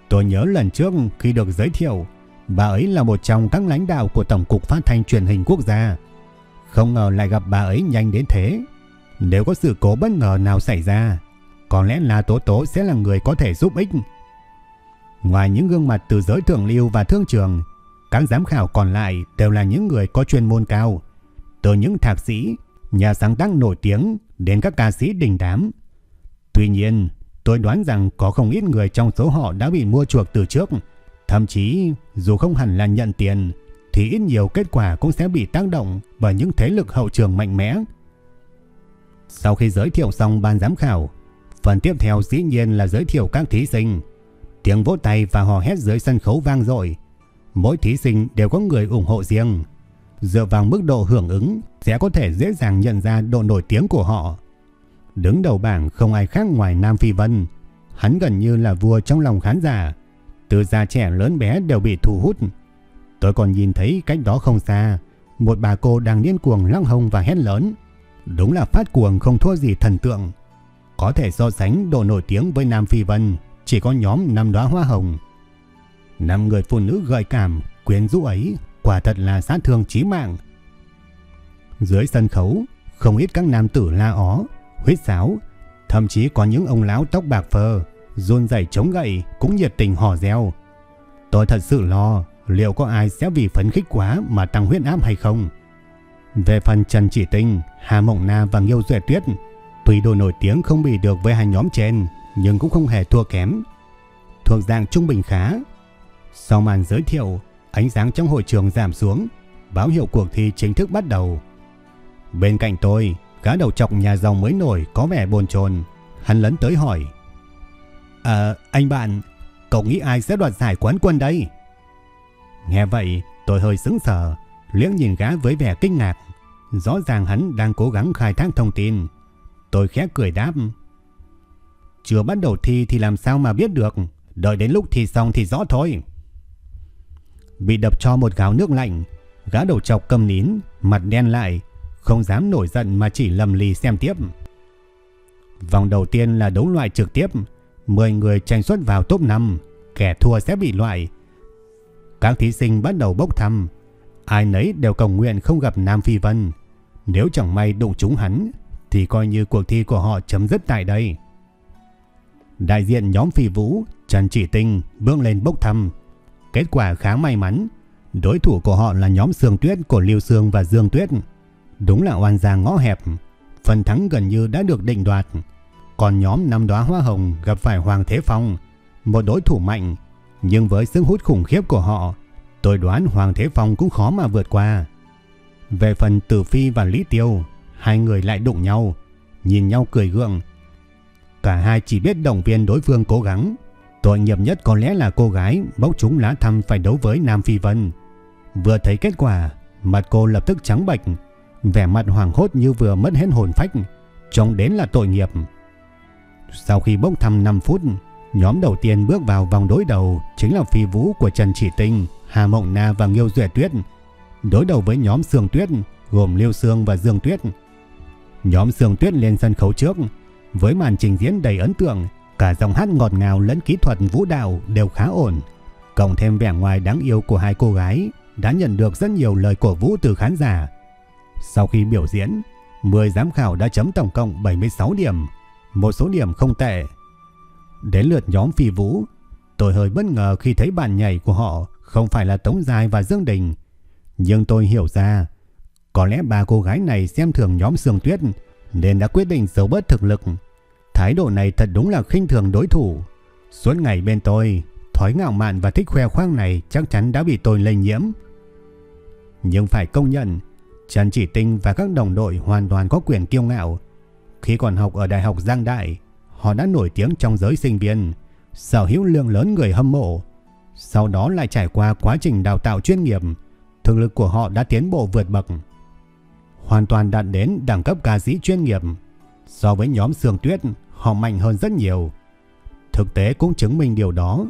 Tôi nhớ lần trước khi được giới thiệu, bà ấy là một trong các lãnh đạo của Tổng cục Phát thanh Truyền hình Quốc gia. Không ngờ lại gặp bà ấy nhanh đến thế. Nếu có sự cố bất ngờ nào xảy ra, có lẽ là Tố Tố sẽ là người có thể giúp ích. Ngoài những gương mặt từ giới thượng lưu và thương trường, các giám khảo còn lại đều là những người có chuyên môn cao. Từ những thạc sĩ, nhà sáng tác nổi tiếng đến các ca sĩ đình đám. Tuy nhiên, Tôi đoán rằng có không ít người trong số họ đã bị mua chuộc từ trước. Thậm chí dù không hẳn là nhận tiền thì ít nhiều kết quả cũng sẽ bị tác động bởi những thế lực hậu trường mạnh mẽ. Sau khi giới thiệu xong ban giám khảo, phần tiếp theo dĩ nhiên là giới thiệu các thí sinh. Tiếng vỗ tay và hò hét dưới sân khấu vang dội. Mỗi thí sinh đều có người ủng hộ riêng. Dựa vào mức độ hưởng ứng sẽ có thể dễ dàng nhận ra độ nổi tiếng của họ. Đứng đầu bảng không ai khác ngoài Nam Phi Vân. Hắn gần như là vua trong lòng khán giả. Từ già trẻ lớn bé đều bị thu hút. Tôi còn nhìn thấy cách đó không xa. Một bà cô đang điên cuồng lăng hồng và hét lớn. Đúng là phát cuồng không thua gì thần tượng. Có thể so sánh độ nổi tiếng với Nam Phi Vân. Chỉ có nhóm năm đóa hoa hồng. Năm người phụ nữ gợi cảm, quyến rũ ấy quả thật là sát thương chí mạng. Dưới sân khấu, không ít các nam tử la ó, huyết sáo, thậm chí có những ông lão tóc bạc phơ, run dày chống gậy cũng nhiệt tình hò reo. Tôi thật sự lo liệu có ai sẽ vì phấn khích quá mà tăng huyết áp hay không. Về phần Trần Chỉ Tinh, Hà Mộng Na và Nghiêu Duệ Tuyết, tuy đồ nổi tiếng không bị được với hai nhóm trên, nhưng cũng không hề thua kém. thuộc dạng trung bình khá. Sau màn giới thiệu, ánh sáng trong hội trường giảm xuống, báo hiệu cuộc thi chính thức bắt đầu. Bên cạnh tôi, gã đầu chọc nhà giàu mới nổi có vẻ bồn chồn, hắn lấn tới hỏi: "À, anh bạn, cậu nghĩ ai sẽ đoạt giải quán quân đây?" Nghe vậy, tôi hơi sững sờ, liếc nhìn gã với vẻ kinh ngạc. Rõ ràng hắn đang cố gắng khai thác thông tin. Tôi khẽ cười đáp. Chưa bắt đầu thi thì làm sao mà biết được. Đợi đến lúc thi xong thì rõ thôi. Bị đập cho một gáo nước lạnh. Gã đầu chọc cầm nín, mặt đen lại. Không dám nổi giận mà chỉ lầm lì xem tiếp. Vòng đầu tiên là đấu loại trực tiếp. 10 người tranh xuất vào top 5. Kẻ thua sẽ bị loại. Các thí sinh bắt đầu bốc thăm. Ai nấy đều cầu nguyện không gặp Nam Phi Vân. Nếu chẳng may đụng trúng hắn thì coi như cuộc thi của họ chấm dứt tại đây. Đại diện nhóm Phi Vũ, Trần Chỉ Tinh bước lên bốc thăm. Kết quả khá may mắn. Đối thủ của họ là nhóm Sương Tuyết của lưu Sương và Dương Tuyết. Đúng là oan gia ngõ hẹp. Phần thắng gần như đã được định đoạt. Còn nhóm năm đóa hoa hồng gặp phải Hoàng Thế Phong, một đối thủ mạnh. Nhưng với sức hút khủng khiếp của họ, tôi đoán Hoàng Thế Phong cũng khó mà vượt qua. Về phần Tử Phi và Lý Tiêu, hai người lại đụng nhau, nhìn nhau cười gượng. Cả hai chỉ biết động viên đối phương cố gắng. Tội nghiệp nhất có lẽ là cô gái bốc chúng lá thăm phải đấu với Nam Phi Vân. Vừa thấy kết quả, mặt cô lập tức trắng bệch, vẻ mặt hoàng hốt như vừa mất hết hồn phách, trông đến là tội nghiệp. Sau khi bốc thăm 5 phút, nhóm đầu tiên bước vào vòng đối đầu chính là Phi Vũ của Trần Chỉ Tinh, Hà Mộng Na và Nghiêu Duệ Tuyết đối đầu với nhóm Sương Tuyết gồm Liêu Sương và Dương Tuyết. Nhóm Sương Tuyết lên sân khấu trước với màn trình diễn đầy ấn tượng, cả giọng hát ngọt ngào lẫn kỹ thuật vũ đạo đều khá ổn. Cộng thêm vẻ ngoài đáng yêu của hai cô gái đã nhận được rất nhiều lời cổ vũ từ khán giả. Sau khi biểu diễn, 10 giám khảo đã chấm tổng cộng 76 điểm, một số điểm không tệ. Đến lượt nhóm phi vũ, tôi hơi bất ngờ khi thấy bản nhảy của họ không phải là Tống Giai và Dương Đình, nhưng tôi hiểu ra, có lẽ ba cô gái này xem thường nhóm Sương Tuyết nên đã quyết định giấu bớt thực lực. Thái độ này thật đúng là khinh thường đối thủ. Suốt ngày bên tôi, thói ngạo mạn và thích khoe khoang này chắc chắn đã bị tôi lây nhiễm. Nhưng phải công nhận, Trần Chỉ Tinh và các đồng đội hoàn toàn có quyền kiêu ngạo. Khi còn học ở Đại học Giang Đại, họ đã nổi tiếng trong giới sinh viên, sở hữu lượng lớn người hâm mộ. Sau đó lại trải qua quá trình đào tạo chuyên nghiệp, thực lực của họ đã tiến bộ vượt bậc. Hoàn toàn đạt đến đẳng cấp ca sĩ chuyên nghiệp. So với nhóm Sương Tuyết, họ mạnh hơn rất nhiều. Thực tế cũng chứng minh điều đó.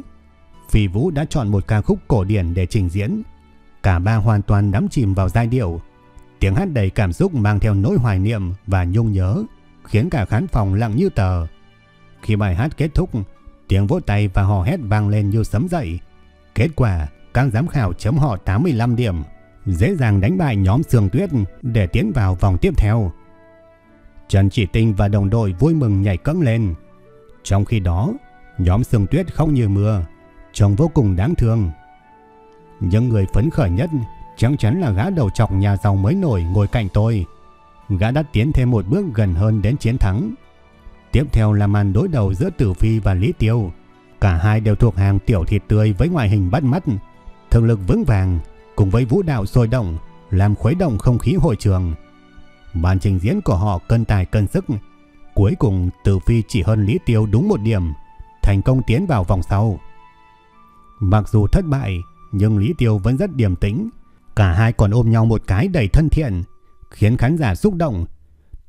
Phi Vũ đã chọn một ca khúc cổ điển để trình diễn. Cả ba hoàn toàn đắm chìm vào giai điệu. Tiếng hát đầy cảm xúc mang theo nỗi hoài niệm và nhung nhớ, khiến cả khán phòng lặng như tờ. Khi bài hát kết thúc, tiếng vỗ tay và hò hét vang lên như sấm dậy. Kết quả, các giám khảo chấm họ 85 điểm, dễ dàng đánh bại nhóm Sương Tuyết để tiến vào vòng tiếp theo. Trần Chỉ Tinh và đồng đội vui mừng nhảy cẫng lên. Trong khi đó, nhóm Sương Tuyết không như mưa, trông vô cùng đáng thương. Những người phấn khởi nhất chắc chắn là gã đầu chọc nhà giàu mới nổi ngồi cạnh tôi. Gã đã tiến thêm một bước gần hơn đến chiến thắng. Tiếp theo là màn đối đầu giữa Tử Phi và Lý Tiêu. Cả hai đều thuộc hàng tiểu thịt tươi với ngoại hình bắt mắt, thực lực vững vàng cùng với vũ đạo sôi động làm khuấy động không khí hội trường. Màn trình diễn của họ cân tài cân sức. Cuối cùng tử Phi chỉ hơn Lý Tiêu đúng một điểm, thành công tiến vào vòng sau. Mặc dù thất bại, nhưng Lý Tiêu vẫn rất điềm tĩnh. Cả hai còn ôm nhau một cái đầy thân thiện, khiến khán giả xúc động.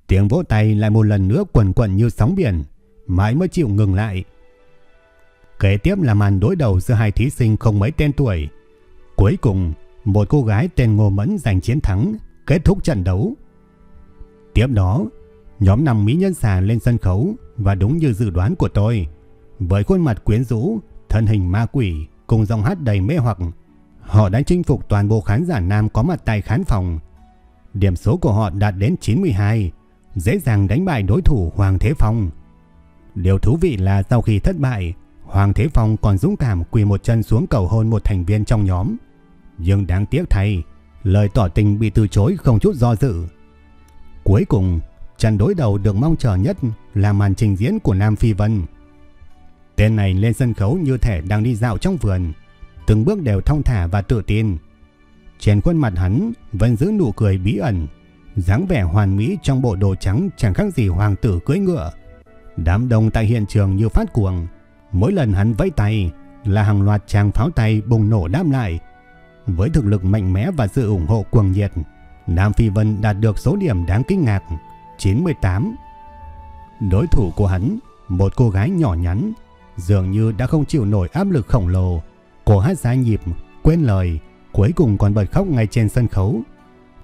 Tiếng vỗ tay lại một lần nữa quần quần như sóng biển, mãi mới chịu ngừng lại. Kế tiếp là màn đối đầu giữa hai thí sinh không mấy tên tuổi. Cuối cùng, một cô gái tên Ngô Mẫn giành chiến thắng, kết thúc trận đấu. Tiếp đó, nhóm năm mỹ nhân xà lên sân khấu và đúng như dự đoán của tôi, với khuôn mặt quyến rũ, thân hình ma quỷ cùng giọng hát đầy mê hoặc, họ đã chinh phục toàn bộ khán giả nam có mặt tại khán phòng. Điểm số của họ đạt đến 92, dễ dàng đánh bại đối thủ Hoàng Thế Phong. Điều thú vị là sau khi thất bại, Hoàng Thế Phong còn dũng cảm quỳ một chân xuống cầu hôn một thành viên trong nhóm. Nhưng đáng tiếc thay, lời tỏ tình bị từ chối không chút do dự. Cuối cùng, trận đối đầu được mong chờ nhất là màn trình diễn của Nam Phi Vân. Tên này lên sân khấu như thể đang đi dạo trong vườn, từng bước đều thong thả và tự tin. Trên khuôn mặt hắn vẫn giữ nụ cười bí ẩn, dáng vẻ hoàn mỹ trong bộ đồ trắng chẳng khác gì hoàng tử cưỡi ngựa. Đám đông tại hiện trường như phát cuồng, mỗi lần hắn vẫy tay là hàng loạt tràng pháo tay bùng nổ đáp lại. Với thực lực mạnh mẽ và sự ủng hộ cuồng nhiệt, Nam Phi Vân đạt được số điểm đáng kinh ngạc 98. Đối thủ của hắn, một cô gái nhỏ nhắn, dường như đã không chịu nổi áp lực khổng lồ. Cô hát ra nhịp, quên lời, cuối cùng còn bật khóc ngay trên sân khấu.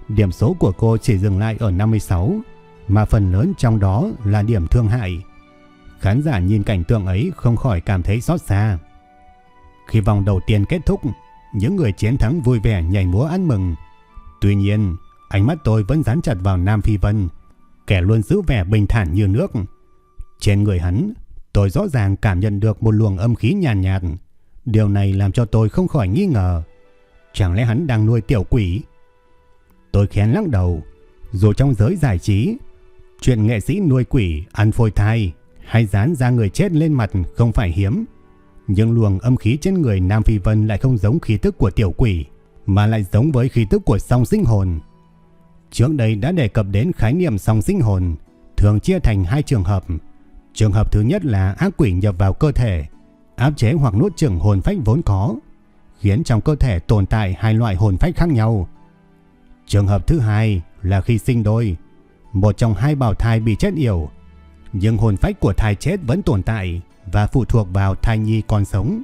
Điểm số của cô chỉ dừng lại ở 56, mà phần lớn trong đó là điểm thương hại. Khán giả nhìn cảnh tượng ấy không khỏi cảm thấy xót xa. Khi vòng đầu tiên kết thúc, những người chiến thắng vui vẻ nhảy múa ăn mừng. Tuy nhiên, ánh mắt tôi vẫn dán chặt vào Nam Phi Vân, kẻ luôn giữ vẻ bình thản như nước. Trên người hắn, tôi rõ ràng cảm nhận được một luồng âm khí nhàn nhạt, nhạt. Điều này làm cho tôi không khỏi nghi ngờ. Chẳng lẽ hắn đang nuôi tiểu quỷ? Tôi khen lắc đầu. Dù trong giới giải trí, chuyện nghệ sĩ nuôi quỷ, ăn phôi thai hay dán ra người chết lên mặt không phải hiếm. Nhưng luồng âm khí trên người Nam Phi Vân lại không giống khí tức của tiểu quỷ, mà lại giống với khí tức của song sinh hồn. Trước đây đã đề cập đến khái niệm song sinh hồn, thường chia thành hai trường hợp. Trường hợp thứ nhất là ác quỷ nhập vào cơ thể, áp chế hoặc nuốt chửng hồn phách vốn có, khiến trong cơ thể tồn tại hai loại hồn phách khác nhau. Trường hợp thứ hai là khi sinh đôi, một trong hai bào thai bị chết yểu, nhưng hồn phách của thai chết vẫn tồn tại và phụ thuộc vào thai nhi còn sống,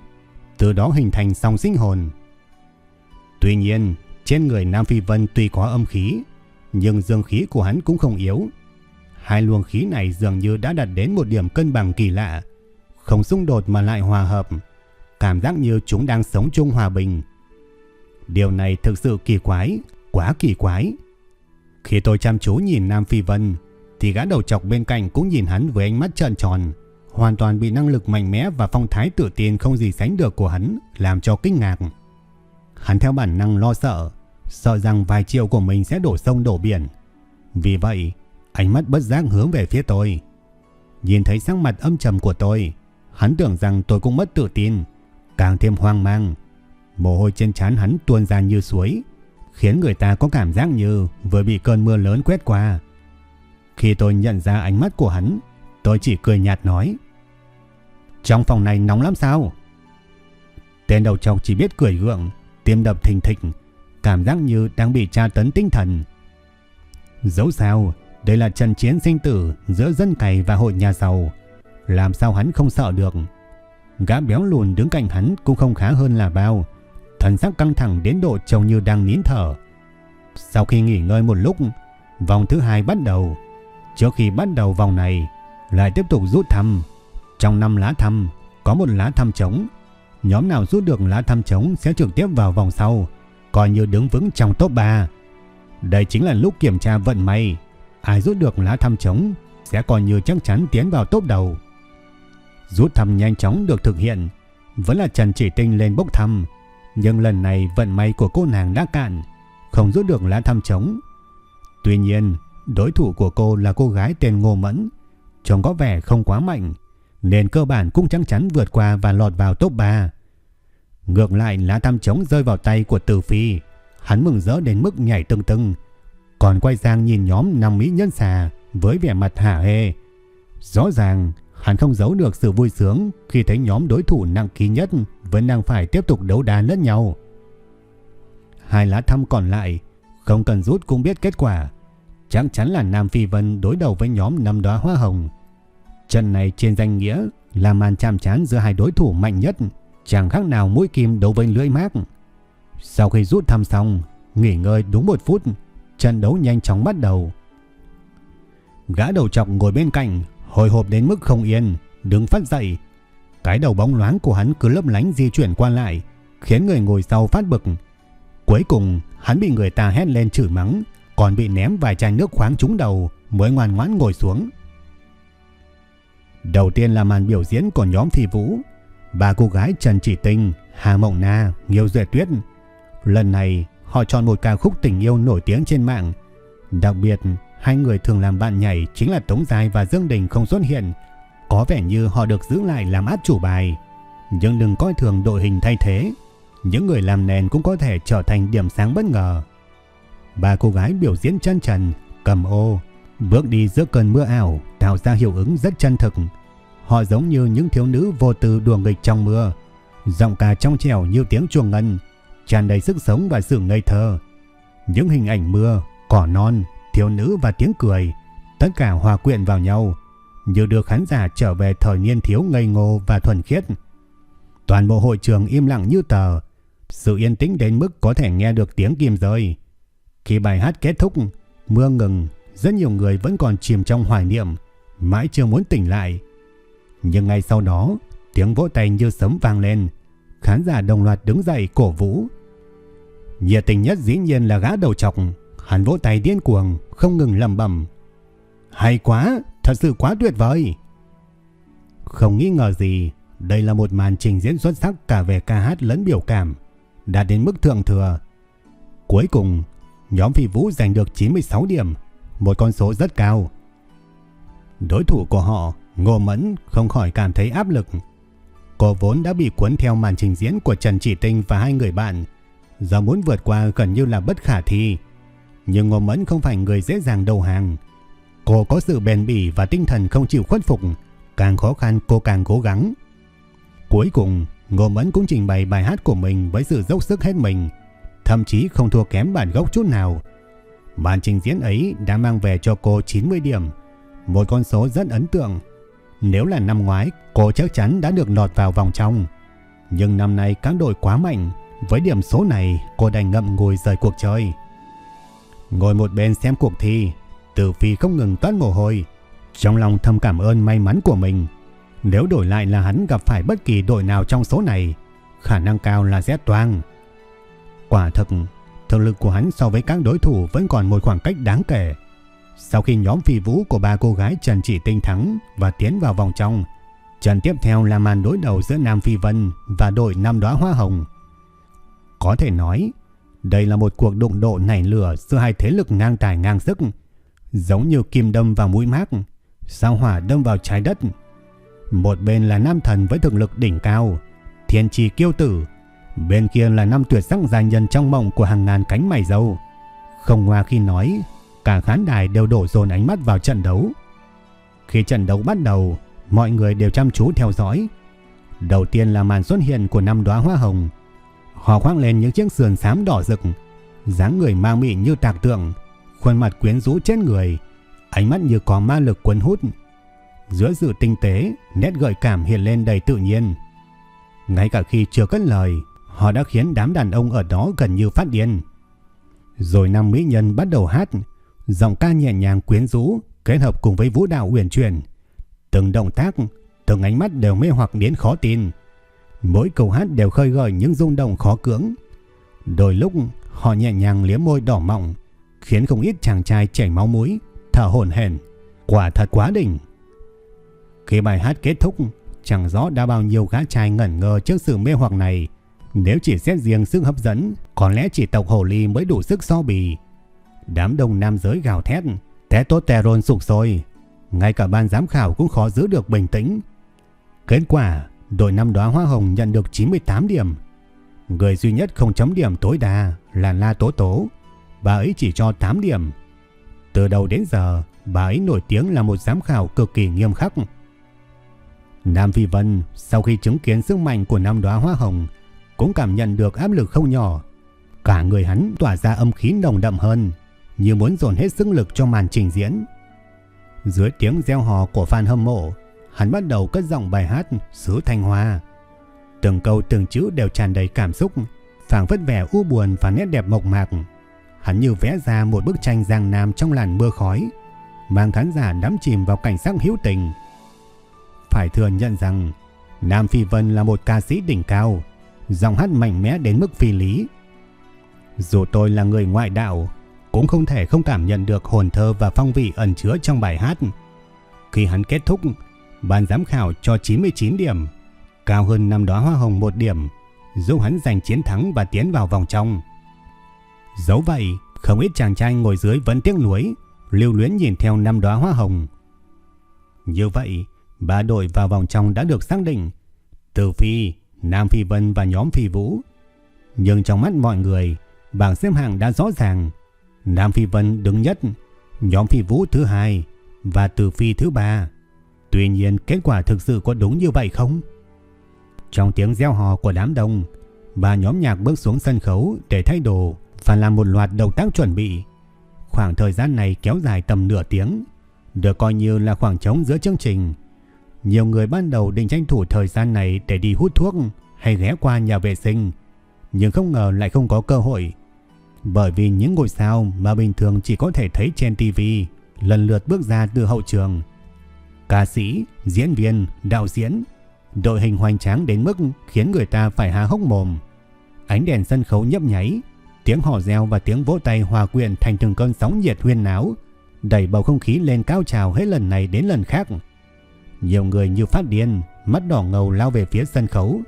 từ đó hình thành song sinh hồn. Tuy nhiên, trên người Nam Phi Vân tuy có âm khí, nhưng dương khí của hắn cũng không yếu. Hai luồng khí này dường như đã đạt đến một điểm cân bằng kỳ lạ, không xung đột mà lại hòa hợp, cảm giác như chúng đang sống chung hòa bình. Điều này thực sự kỳ quái, quá kỳ quái. Khi tôi chăm chú nhìn Nam Phi Vân, thì gã đầu chọc bên cạnh cũng nhìn hắn với ánh mắt trợn tròn, hoàn toàn bị năng lực mạnh mẽ và phong thái tự tin không gì sánh được của hắn làm cho kinh ngạc. Hắn theo bản năng lo sợ, sợ rằng vài triệu của mình sẽ đổ sông đổ biển. Vì vậy, ánh mắt bất giác hướng về phía tôi. Nhìn thấy sắc mặt âm trầm của tôi, hắn tưởng rằng tôi cũng mất tự tin, càng thêm hoang mang. Mồ hôi trên trán hắn tuôn ra như suối, khiến người ta có cảm giác như vừa bị cơn mưa lớn quét qua. Khi tôi nhận ra ánh mắt của hắn, tôi chỉ cười nhạt nói. Trong phòng này nóng lắm sao? Tên đầu trọc chỉ biết cười gượng, tim đập thình thịch, cảm giác như đang bị tra tấn tinh thần. Dẫu sao, đây là trận chiến sinh tử giữa dân cày và hội nhà giàu. Làm sao hắn không sợ được? Gã béo lùn đứng cạnh hắn cũng không khá hơn là bao. Thần sắc căng thẳng đến độ trông như đang nín thở. Sau khi nghỉ ngơi một lúc, vòng thứ hai bắt đầu. Trước khi bắt đầu vòng này, lại tiếp tục rút thăm. Trong 5 lá thăm, có một lá thăm trống. Nhóm nào rút được lá thăm trống sẽ trực tiếp vào vòng sau, coi như đứng vững trong top 3. Đây chính là lúc kiểm tra vận may. Ai rút được lá thăm trống sẽ coi như chắc chắn tiến vào top đầu. Rút thăm nhanh chóng được thực hiện, vẫn là Trần Chỉ Tinh lên bốc thăm, nhưng lần này vận may của cô nàng đã cạn, không rút được lá thăm trống. Tuy nhiên, đối thủ của cô là cô gái tên Ngô Mẫn, trông có vẻ không quá mạnh, nên cơ bản cũng chắc chắn vượt qua và lọt vào top 3. Ngược lại lá thăm trống rơi vào tay của Từ Phi, hắn mừng rỡ đến mức nhảy tưng tưng, còn quay sang nhìn nhóm năm mỹ nhân xà với vẻ mặt hả hê. Rõ ràng hắn không giấu được sự vui sướng khi thấy nhóm đối thủ nặng ký nhất vẫn đang phải tiếp tục đấu đá lẫn nhau. Hai lá thăm còn lại, không cần rút cũng biết kết quả. Chắc chắn là Nam Phi Vân đối đầu với nhóm năm đóa hoa hồng. Trận này trên danh nghĩa là màn chạm chán giữa hai đối thủ mạnh nhất, chẳng khác nào mũi kim đấu với lưỡi mác. Sau khi rút thăm xong, nghỉ ngơi đúng một phút, trận đấu nhanh chóng bắt đầu. Gã đầu chọc ngồi bên cạnh, hồi hộp đến mức không yên, đứng phát dậy. Cái đầu bóng loáng của hắn cứ lấp lánh di chuyển qua lại, khiến người ngồi sau phát bực. Cuối cùng, hắn bị người ta hét lên chửi mắng, còn bị ném vài chai nước khoáng trúng đầu mới ngoan ngoãn ngồi xuống. Đầu tiên là màn biểu diễn của nhóm phi vũ, ba cô gái Trần Chỉ Tinh, Hà Mộng Na, Nghiêu Duệ Tuyết. Lần này, họ chọn một ca khúc tình yêu nổi tiếng trên mạng. Đặc biệt, hai người thường làm bạn nhảy chính là Tống Giai và Dương Đình không xuất hiện. Có vẻ như họ được giữ lại làm át chủ bài, nhưng đừng coi thường đội hình thay thế. Những người làm nền cũng có thể trở thành điểm sáng bất ngờ. Ba cô gái biểu diễn chân trần, cầm ô, bước đi giữa cơn mưa ảo tạo ra hiệu ứng rất chân thực. Họ giống như những thiếu nữ vô tư đùa nghịch trong mưa. Giọng ca trong trẻo như tiếng chuông ngân, tràn đầy sức sống và sự ngây thơ. Những hình ảnh mưa, cỏ non, thiếu nữ và tiếng cười, tất cả hòa quyện vào nhau, như đưa khán giả trở về thời niên thiếu ngây ngô và thuần khiết. Toàn bộ hội trường im lặng như tờ, sự yên tĩnh đến mức có thể nghe được tiếng kim rơi. Khi bài hát kết thúc, mưa ngừng, rất nhiều người vẫn còn chìm trong hoài niệm, mãi chưa muốn tỉnh lại. Nhưng ngay sau đó, tiếng vỗ tay như sấm vang lên, khán giả đồng loạt đứng dậy cổ vũ. Nhiệt tình nhất dĩ nhiên là gã đầu trọc, hắn vỗ tay điên cuồng, không ngừng lầm bẩm. Hay quá, thật sự quá tuyệt vời. Không nghi ngờ gì, đây là một màn trình diễn xuất sắc cả về ca hát lẫn biểu cảm, đạt đến mức thượng thừa. Cuối cùng, nhóm phi vũ giành được 96 điểm, một con số rất cao. Đối thủ của họ, Ngô Mẫn, không khỏi cảm thấy áp lực. Cô vốn đã bị cuốn theo màn trình diễn của Trần Chỉ Tinh và hai người bạn, giờ muốn vượt qua gần như là bất khả thi. Nhưng Ngô Mẫn không phải người dễ dàng đầu hàng. Cô có sự bền bỉ và tinh thần không chịu khuất phục, càng khó khăn cô càng cố gắng. Cuối cùng, Ngô Mẫn cũng trình bày bài hát của mình với sự dốc sức hết mình, thậm chí không thua kém bản gốc chút nào. Màn trình diễn ấy đã mang về cho cô 90 điểm, một con số rất ấn tượng. Nếu là năm ngoái, cô chắc chắn đã được lọt vào vòng trong. Nhưng năm nay các đội quá mạnh, với điểm số này cô đành ngậm ngùi rời cuộc chơi. Ngồi một bên xem cuộc thi, Tử Phi không ngừng toát mồ hôi, trong lòng thầm cảm ơn may mắn của mình. Nếu đổi lại là hắn gặp phải bất kỳ đội nào trong số này, khả năng cao là sẽ toang. Quả thực, thực lực của hắn so với các đối thủ vẫn còn một khoảng cách đáng kể. Sau khi nhóm phi vũ của ba cô gái Trần Chỉ Tinh thắng và tiến vào vòng trong, trận tiếp theo là màn đối đầu giữa Nam Phi Vân và đội Nam Đóa Hoa Hồng. Có thể nói, đây là một cuộc đụng độ nảy lửa giữa hai thế lực ngang tài ngang sức, giống như kim đâm vào mũi mác, sao hỏa đâm vào trái đất. Một bên là nam thần với thực lực đỉnh cao, thiên trì kiêu tử, bên kia là năm tuyệt sắc giai nhân trong mộng của hàng ngàn cánh mày dâu. Không ngoa khi nói, cả khán đài đều đổ dồn ánh mắt vào trận đấu. Khi trận đấu bắt đầu, mọi người đều chăm chú theo dõi. Đầu tiên là màn xuất hiện của năm đóa hoa hồng. Họ khoác lên những chiếc sườn xám đỏ rực, dáng người mang mị như tạc tượng, khuôn mặt quyến rũ trên người, ánh mắt như có ma lực cuốn hút. Giữa sự tinh tế, nét gợi cảm hiện lên đầy tự nhiên. Ngay cả khi chưa cất lời, họ đã khiến đám đàn ông ở đó gần như phát điên. Rồi năm mỹ nhân bắt đầu hát, giọng ca nhẹ nhàng quyến rũ kết hợp cùng với vũ đạo huyền chuyển. Từng động tác, từng ánh mắt đều mê hoặc đến khó tin. Mỗi câu hát đều khơi gợi những rung động khó cưỡng. Đôi lúc họ nhẹ nhàng liếm môi đỏ mọng, khiến không ít chàng trai chảy máu mũi, thở hổn hển. Quả thật quá đỉnh. Khi bài hát kết thúc, chẳng rõ đã bao nhiêu gã trai ngẩn ngơ trước sự mê hoặc này. Nếu chỉ xét riêng sức hấp dẫn, có lẽ chỉ tộc hồ ly mới đủ sức so bì. Đám đông nam giới gào thét, testosterone sụp sôi. Ngay cả ban giám khảo cũng khó giữ được bình tĩnh. Kết quả, đội năm đóa hoa hồng nhận được 98 điểm. Người duy nhất không chấm điểm tối đa là La Tố Tố. Bà ấy chỉ cho 8 điểm. Từ đầu đến giờ, bà ấy nổi tiếng là một giám khảo cực kỳ nghiêm khắc. Nam Phi Vân sau khi chứng kiến sức mạnh của năm đóa hoa hồng cũng cảm nhận được áp lực không nhỏ. Cả người hắn tỏa ra âm khí nồng đậm hơn, như muốn dồn hết sức lực cho màn trình diễn. Dưới tiếng reo hò của fan hâm mộ, hắn bắt đầu cất giọng bài hát Sứ Thanh Hoa. Từng câu từng chữ đều tràn đầy cảm xúc, phảng phất vẻ u buồn và nét đẹp mộc mạc. Hắn như vẽ ra một bức tranh giang nam trong làn mưa khói, mang khán giả đắm chìm vào cảnh sắc hữu tình. Phải thừa nhận rằng Nam Phi Vân là một ca sĩ đỉnh cao, giọng hát mạnh mẽ đến mức phi lý. Dù tôi là người ngoại đạo, cũng không thể không cảm nhận được hồn thơ và phong vị ẩn chứa trong bài hát. Khi hắn kết thúc, ban giám khảo cho 99 điểm, cao hơn năm đó hoa hồng một điểm, giúp hắn giành chiến thắng và tiến vào vòng trong. Dẫu vậy, không ít chàng trai ngồi dưới vẫn tiếc nuối, lưu luyến nhìn theo năm đóa hoa hồng. Như vậy, Ba đội vào vòng trong đã được xác định. Từ Phi, Nam Phi Vân và nhóm Phi Vũ. Nhưng trong mắt mọi người, bảng xếp hạng đã rõ ràng. Nam Phi Vân đứng nhất, nhóm Phi Vũ thứ hai và Từ Phi thứ ba. Tuy nhiên kết quả thực sự có đúng như vậy không? Trong tiếng reo hò của đám đông, ba nhóm nhạc bước xuống sân khấu để thay đồ và làm một loạt động tác chuẩn bị. Khoảng thời gian này kéo dài tầm nửa tiếng, được coi như là khoảng trống giữa chương trình. Nhiều người ban đầu định tranh thủ thời gian này để đi hút thuốc hay ghé qua nhà vệ sinh, nhưng không ngờ lại không có cơ hội. Bởi vì những ngôi sao mà bình thường chỉ có thể thấy trên TV lần lượt bước ra từ hậu trường. Ca sĩ, diễn viên, đạo diễn, đội hình hoành tráng đến mức khiến người ta phải há hốc mồm. Ánh đèn sân khấu nhấp nháy, tiếng hò reo và tiếng vỗ tay hòa quyện thành từng cơn sóng nhiệt huyên náo, đẩy bầu không khí lên cao trào hết lần này đến lần khác. Nhiều người như phát điên, mắt đỏ ngầu lao về phía sân khấu.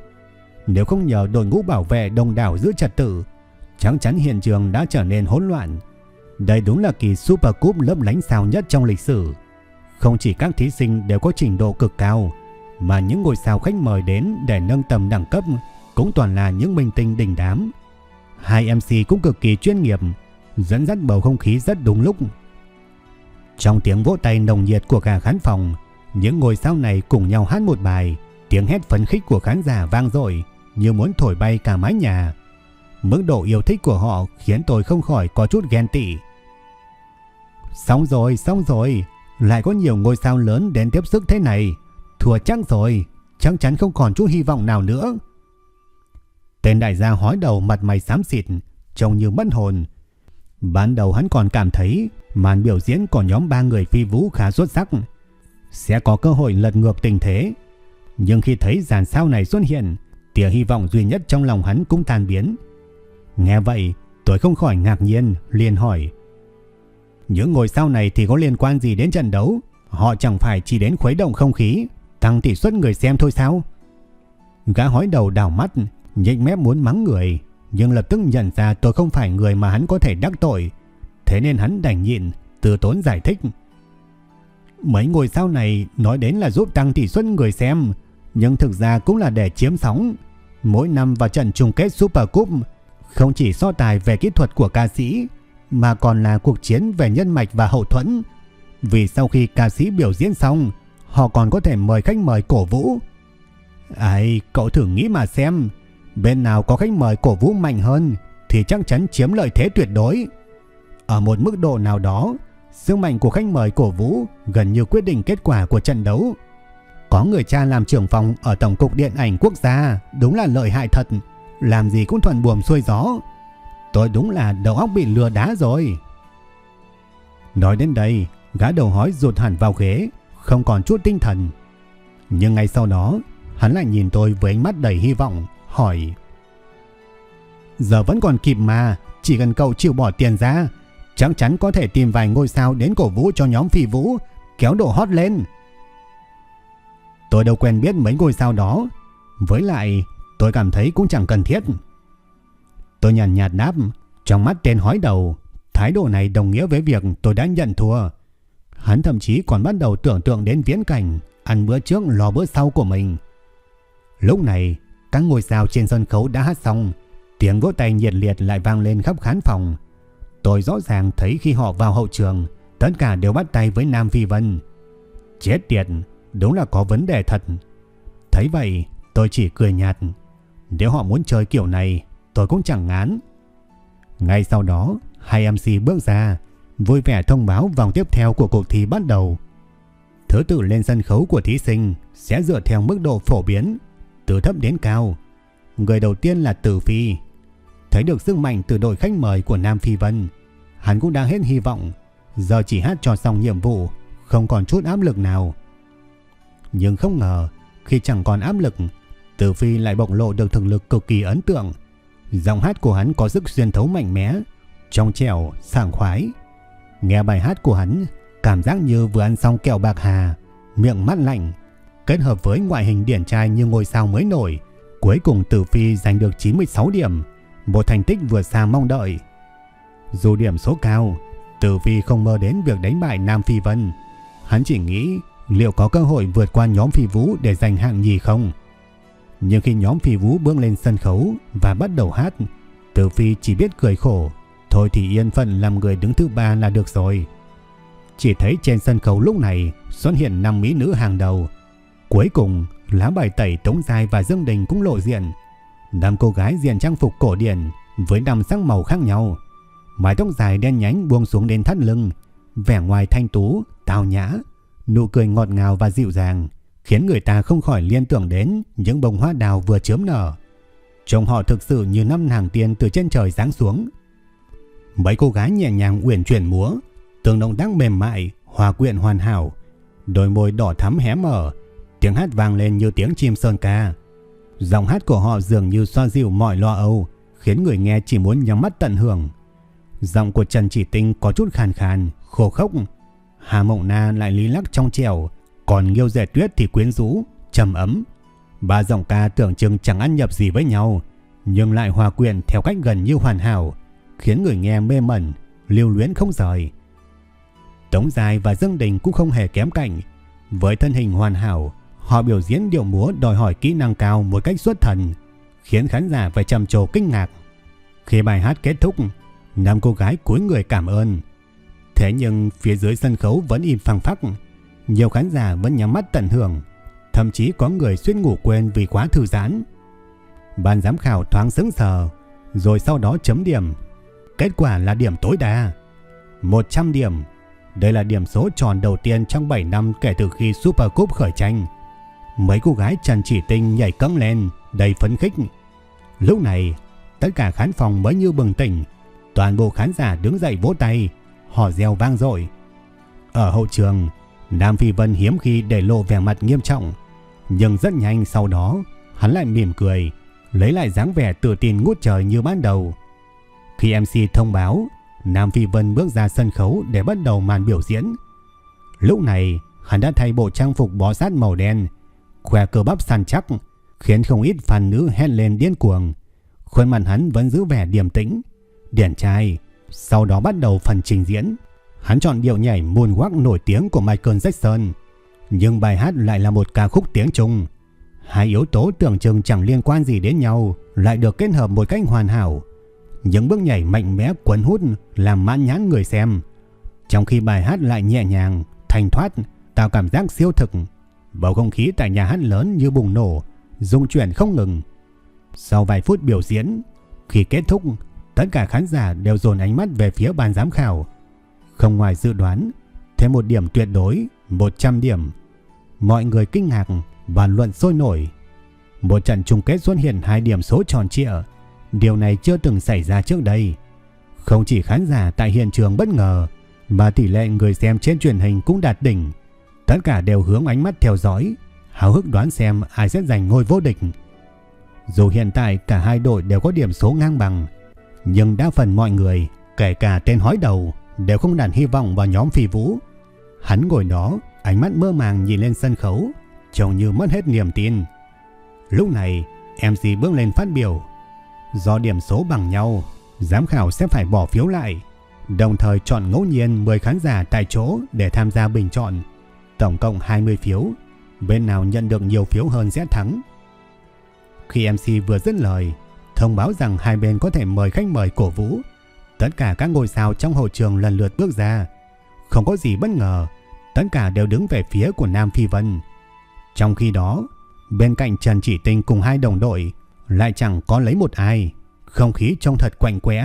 Nếu không nhờ đội ngũ bảo vệ đông đảo giữ trật tự, chắc chắn hiện trường đã trở nên hỗn loạn. Đây đúng là kỳ Super Cup lấp lánh sao nhất trong lịch sử. Không chỉ các thí sinh đều có trình độ cực cao, mà những ngôi sao khách mời đến để nâng tầm đẳng cấp cũng toàn là những minh tinh đỉnh đám. Hai MC cũng cực kỳ chuyên nghiệp, dẫn dắt bầu không khí rất đúng lúc. Trong tiếng vỗ tay nồng nhiệt của cả khán phòng, những ngôi sao này cùng nhau hát một bài, tiếng hét phấn khích của khán giả vang dội như muốn thổi bay cả mái nhà. Mức độ yêu thích của họ khiến tôi không khỏi có chút ghen tị. Xong rồi, xong rồi, lại có nhiều ngôi sao lớn đến tiếp sức thế này. Thua chắc rồi, chắc chắn không còn chút hy vọng nào nữa. Tên đại gia hói đầu mặt mày xám xịt, trông như mất hồn. Ban đầu hắn còn cảm thấy màn biểu diễn của nhóm ba người phi vũ khá xuất sắc. Sẽ có cơ hội lật ngược tình thế. Nhưng khi thấy dàn sao này xuất hiện, tia hy vọng duy nhất trong lòng hắn cũng tan biến. Nghe vậy, tôi không khỏi ngạc nhiên, liền hỏi. Những ngôi sao này thì có liên quan gì đến trận đấu? Họ chẳng phải chỉ đến khuấy động không khí, tăng tỷ suất người xem thôi sao? Gã hói đầu đảo mắt, nhịn mép muốn mắng người, nhưng lập tức nhận ra tôi không phải người mà hắn có thể đắc tội. Thế nên hắn đành nhịn, từ tốn giải thích. Mấy ngôi sao này nói đến là giúp tăng tỷ suất người xem, nhưng thực ra cũng là để chiếm sóng. Mỗi năm vào trận chung kết Super Cup, không chỉ so tài về kỹ thuật của ca sĩ, mà còn là cuộc chiến về nhân mạch và hậu thuẫn. Vì sau khi ca sĩ biểu diễn xong, họ còn có thể mời khách mời cổ vũ. Ai, cậu thử nghĩ mà xem, bên nào có khách mời cổ vũ mạnh hơn thì chắc chắn chiếm lợi thế tuyệt đối. Ở một mức độ nào đó, sức mạnh của khách mời cổ vũ gần như quyết định kết quả của trận đấu. Có người cha làm trưởng phòng ở Tổng cục Điện ảnh Quốc gia, đúng là lợi hại thật, làm gì cũng thuận buồm xuôi gió. Tôi đúng là đầu óc bị lừa đá rồi. Nói đến đây, gã đầu hói rụt hẳn vào ghế, không còn chút tinh thần. Nhưng ngay sau đó, hắn lại nhìn tôi với ánh mắt đầy hy vọng, hỏi. Giờ vẫn còn kịp mà, chỉ cần cậu chịu bỏ tiền ra, chắc chắn có thể tìm vài ngôi sao đến cổ vũ cho nhóm phi vũ, kéo độ hot lên. Tôi đâu quen biết mấy ngôi sao đó, với lại tôi cảm thấy cũng chẳng cần thiết. Tôi nhàn nhạt, nhạt đáp, trong mắt tên hói đầu, thái độ này đồng nghĩa với việc tôi đã nhận thua. Hắn thậm chí còn bắt đầu tưởng tượng đến viễn cảnh, ăn bữa trước lo bữa sau của mình. Lúc này, các ngôi sao trên sân khấu đã hát xong, tiếng vỗ tay nhiệt liệt lại vang lên khắp khán phòng. Tôi rõ ràng thấy khi họ vào hậu trường, tất cả đều bắt tay với Nam Phi Vân. Chết tiệt, đúng là có vấn đề thật. Thấy vậy, tôi chỉ cười nhạt. Nếu họ muốn chơi kiểu này, tôi cũng chẳng ngán. Ngay sau đó, hai MC bước ra, vui vẻ thông báo vòng tiếp theo của cuộc thi bắt đầu. Thứ tự lên sân khấu của thí sinh sẽ dựa theo mức độ phổ biến, từ thấp đến cao. Người đầu tiên là Tử Phi. Thấy được sức mạnh từ đội khách mời của Nam Phi Vân, hắn cũng đang hết hy vọng, giờ chỉ hát cho xong nhiệm vụ, không còn chút áp lực nào. Nhưng không ngờ, khi chẳng còn áp lực, Tử Phi lại bộc lộ được thực lực cực kỳ ấn tượng. Giọng hát của hắn có sức xuyên thấu mạnh mẽ, trong trẻo, sảng khoái. Nghe bài hát của hắn, cảm giác như vừa ăn xong kẹo bạc hà, miệng mắt lạnh, kết hợp với ngoại hình điển trai như ngôi sao mới nổi, cuối cùng Tử Phi giành được 96 điểm, một thành tích vừa xa mong đợi. Dù điểm số cao, Tử Phi không mơ đến việc đánh bại Nam Phi Vân, hắn chỉ nghĩ liệu có cơ hội vượt qua nhóm phi vũ để giành hạng nhì không? Nhưng khi nhóm phi vũ bước lên sân khấu và bắt đầu hát, Tử Phi chỉ biết cười khổ, thôi thì yên phận làm người đứng thứ ba là được rồi. Chỉ thấy trên sân khấu lúc này xuất hiện năm mỹ nữ hàng đầu. Cuối cùng, lá bài tẩy Tống Giai và Dương Đình cũng lộ diện. Năm cô gái diện trang phục cổ điển với năm sắc màu khác nhau. Mái tóc dài đen nhánh buông xuống đến thắt lưng, vẻ ngoài thanh tú, tào nhã, nụ cười ngọt ngào và dịu dàng, khiến người ta không khỏi liên tưởng đến những bông hoa đào vừa chớm nở. Trông họ thực sự như năm nàng tiên từ trên trời giáng xuống. Mấy cô gái nhẹ nhàng uyển chuyển múa, từng động tác mềm mại, hòa quyện hoàn hảo, đôi môi đỏ thắm hé mở, tiếng hát vang lên như tiếng chim sơn ca. Giọng hát của họ dường như xoa dịu mọi lo âu, khiến người nghe chỉ muốn nhắm mắt tận hưởng. Giọng của Trần Chỉ Tinh có chút khàn khàn, khô khốc. Hà Mộng Na lại lý lắc trong trẻo, còn Nghiêu Dẻ Tuyết thì quyến rũ, trầm ấm. Ba giọng ca tưởng chừng chẳng ăn nhập gì với nhau, nhưng lại hòa quyện theo cách gần như hoàn hảo, khiến người nghe mê mẩn, lưu luyến không rời. Tống Dài và Dương Đình cũng không hề kém cạnh. Với thân hình hoàn hảo, họ biểu diễn điệu múa đòi hỏi kỹ năng cao một cách xuất thần, khiến khán giả phải trầm trồ kinh ngạc. Khi bài hát kết thúc, năm cô gái cúi người cảm ơn. Thế nhưng phía dưới sân khấu vẫn im phăng phắc, nhiều khán giả vẫn nhắm mắt tận hưởng, thậm chí có người xuyên ngủ quên vì quá thư giãn. Ban giám khảo thoáng sững sờ, rồi sau đó chấm điểm. Kết quả là điểm tối đa, 100 điểm. Đây là điểm số tròn đầu tiên trong 7 năm kể từ khi Super Cup khởi tranh. Mấy cô gái Trần Chỉ Tinh nhảy cẫng lên, đầy phấn khích. Lúc này, tất cả khán phòng mới như bừng tỉnh, toàn bộ khán giả đứng dậy vỗ tay, họ reo vang dội. Ở hậu trường, Nam Phi Vân hiếm khi để lộ vẻ mặt nghiêm trọng, nhưng rất nhanh sau đó, hắn lại mỉm cười, lấy lại dáng vẻ tự tin ngút trời như ban đầu. Khi MC thông báo, Nam Phi Vân bước ra sân khấu để bắt đầu màn biểu diễn. Lúc này, hắn đã thay bộ trang phục bó sát màu đen, khoe cơ bắp săn chắc, khiến không ít fan nữ hét lên điên cuồng. Khuôn mặt hắn vẫn giữ vẻ điềm tĩnh, điển trai. Sau đó bắt đầu phần trình diễn. Hắn chọn điệu nhảy moonwalk nổi tiếng của Michael Jackson. Nhưng bài hát lại là một ca khúc tiếng Trung. Hai yếu tố tưởng chừng chẳng liên quan gì đến nhau lại được kết hợp một cách hoàn hảo. Những bước nhảy mạnh mẽ cuốn hút làm mãn nhãn người xem. Trong khi bài hát lại nhẹ nhàng, thanh thoát, tạo cảm giác siêu thực. Bầu không khí tại nhà hát lớn như bùng nổ, rung chuyển không ngừng. Sau vài phút biểu diễn, khi kết thúc, tất cả khán giả đều dồn ánh mắt về phía ban giám khảo. Không ngoài dự đoán, thêm một điểm tuyệt đối, 100 điểm. Mọi người kinh ngạc, bàn luận sôi nổi. Một trận chung kết xuất hiện hai điểm số tròn trịa. Điều này chưa từng xảy ra trước đây. Không chỉ khán giả tại hiện trường bất ngờ, mà tỷ lệ người xem trên truyền hình cũng đạt đỉnh. Tất cả đều hướng ánh mắt theo dõi, háo hức đoán xem ai sẽ giành ngôi vô địch. Dù hiện tại cả hai đội đều có điểm số ngang bằng, nhưng đa phần mọi người, kể cả tên hói đầu, đều không đặt hy vọng vào nhóm phi vũ. Hắn ngồi đó, ánh mắt mơ màng nhìn lên sân khấu, trông như mất hết niềm tin. Lúc này, MC bước lên phát biểu. Do điểm số bằng nhau, giám khảo sẽ phải bỏ phiếu lại, đồng thời chọn ngẫu nhiên 10 khán giả tại chỗ để tham gia bình chọn. Tổng cộng 20 phiếu, bên nào nhận được nhiều phiếu hơn sẽ thắng. Khi MC vừa dứt lời, thông báo rằng hai bên có thể mời khách mời cổ vũ, tất cả các ngôi sao trong hội trường lần lượt bước ra. Không có gì bất ngờ, tất cả đều đứng về phía của Nam Phi Vân. Trong khi đó, bên cạnh Trần Chỉ Tinh cùng hai đồng đội lại chẳng có lấy một ai, không khí trông thật quạnh quẽ.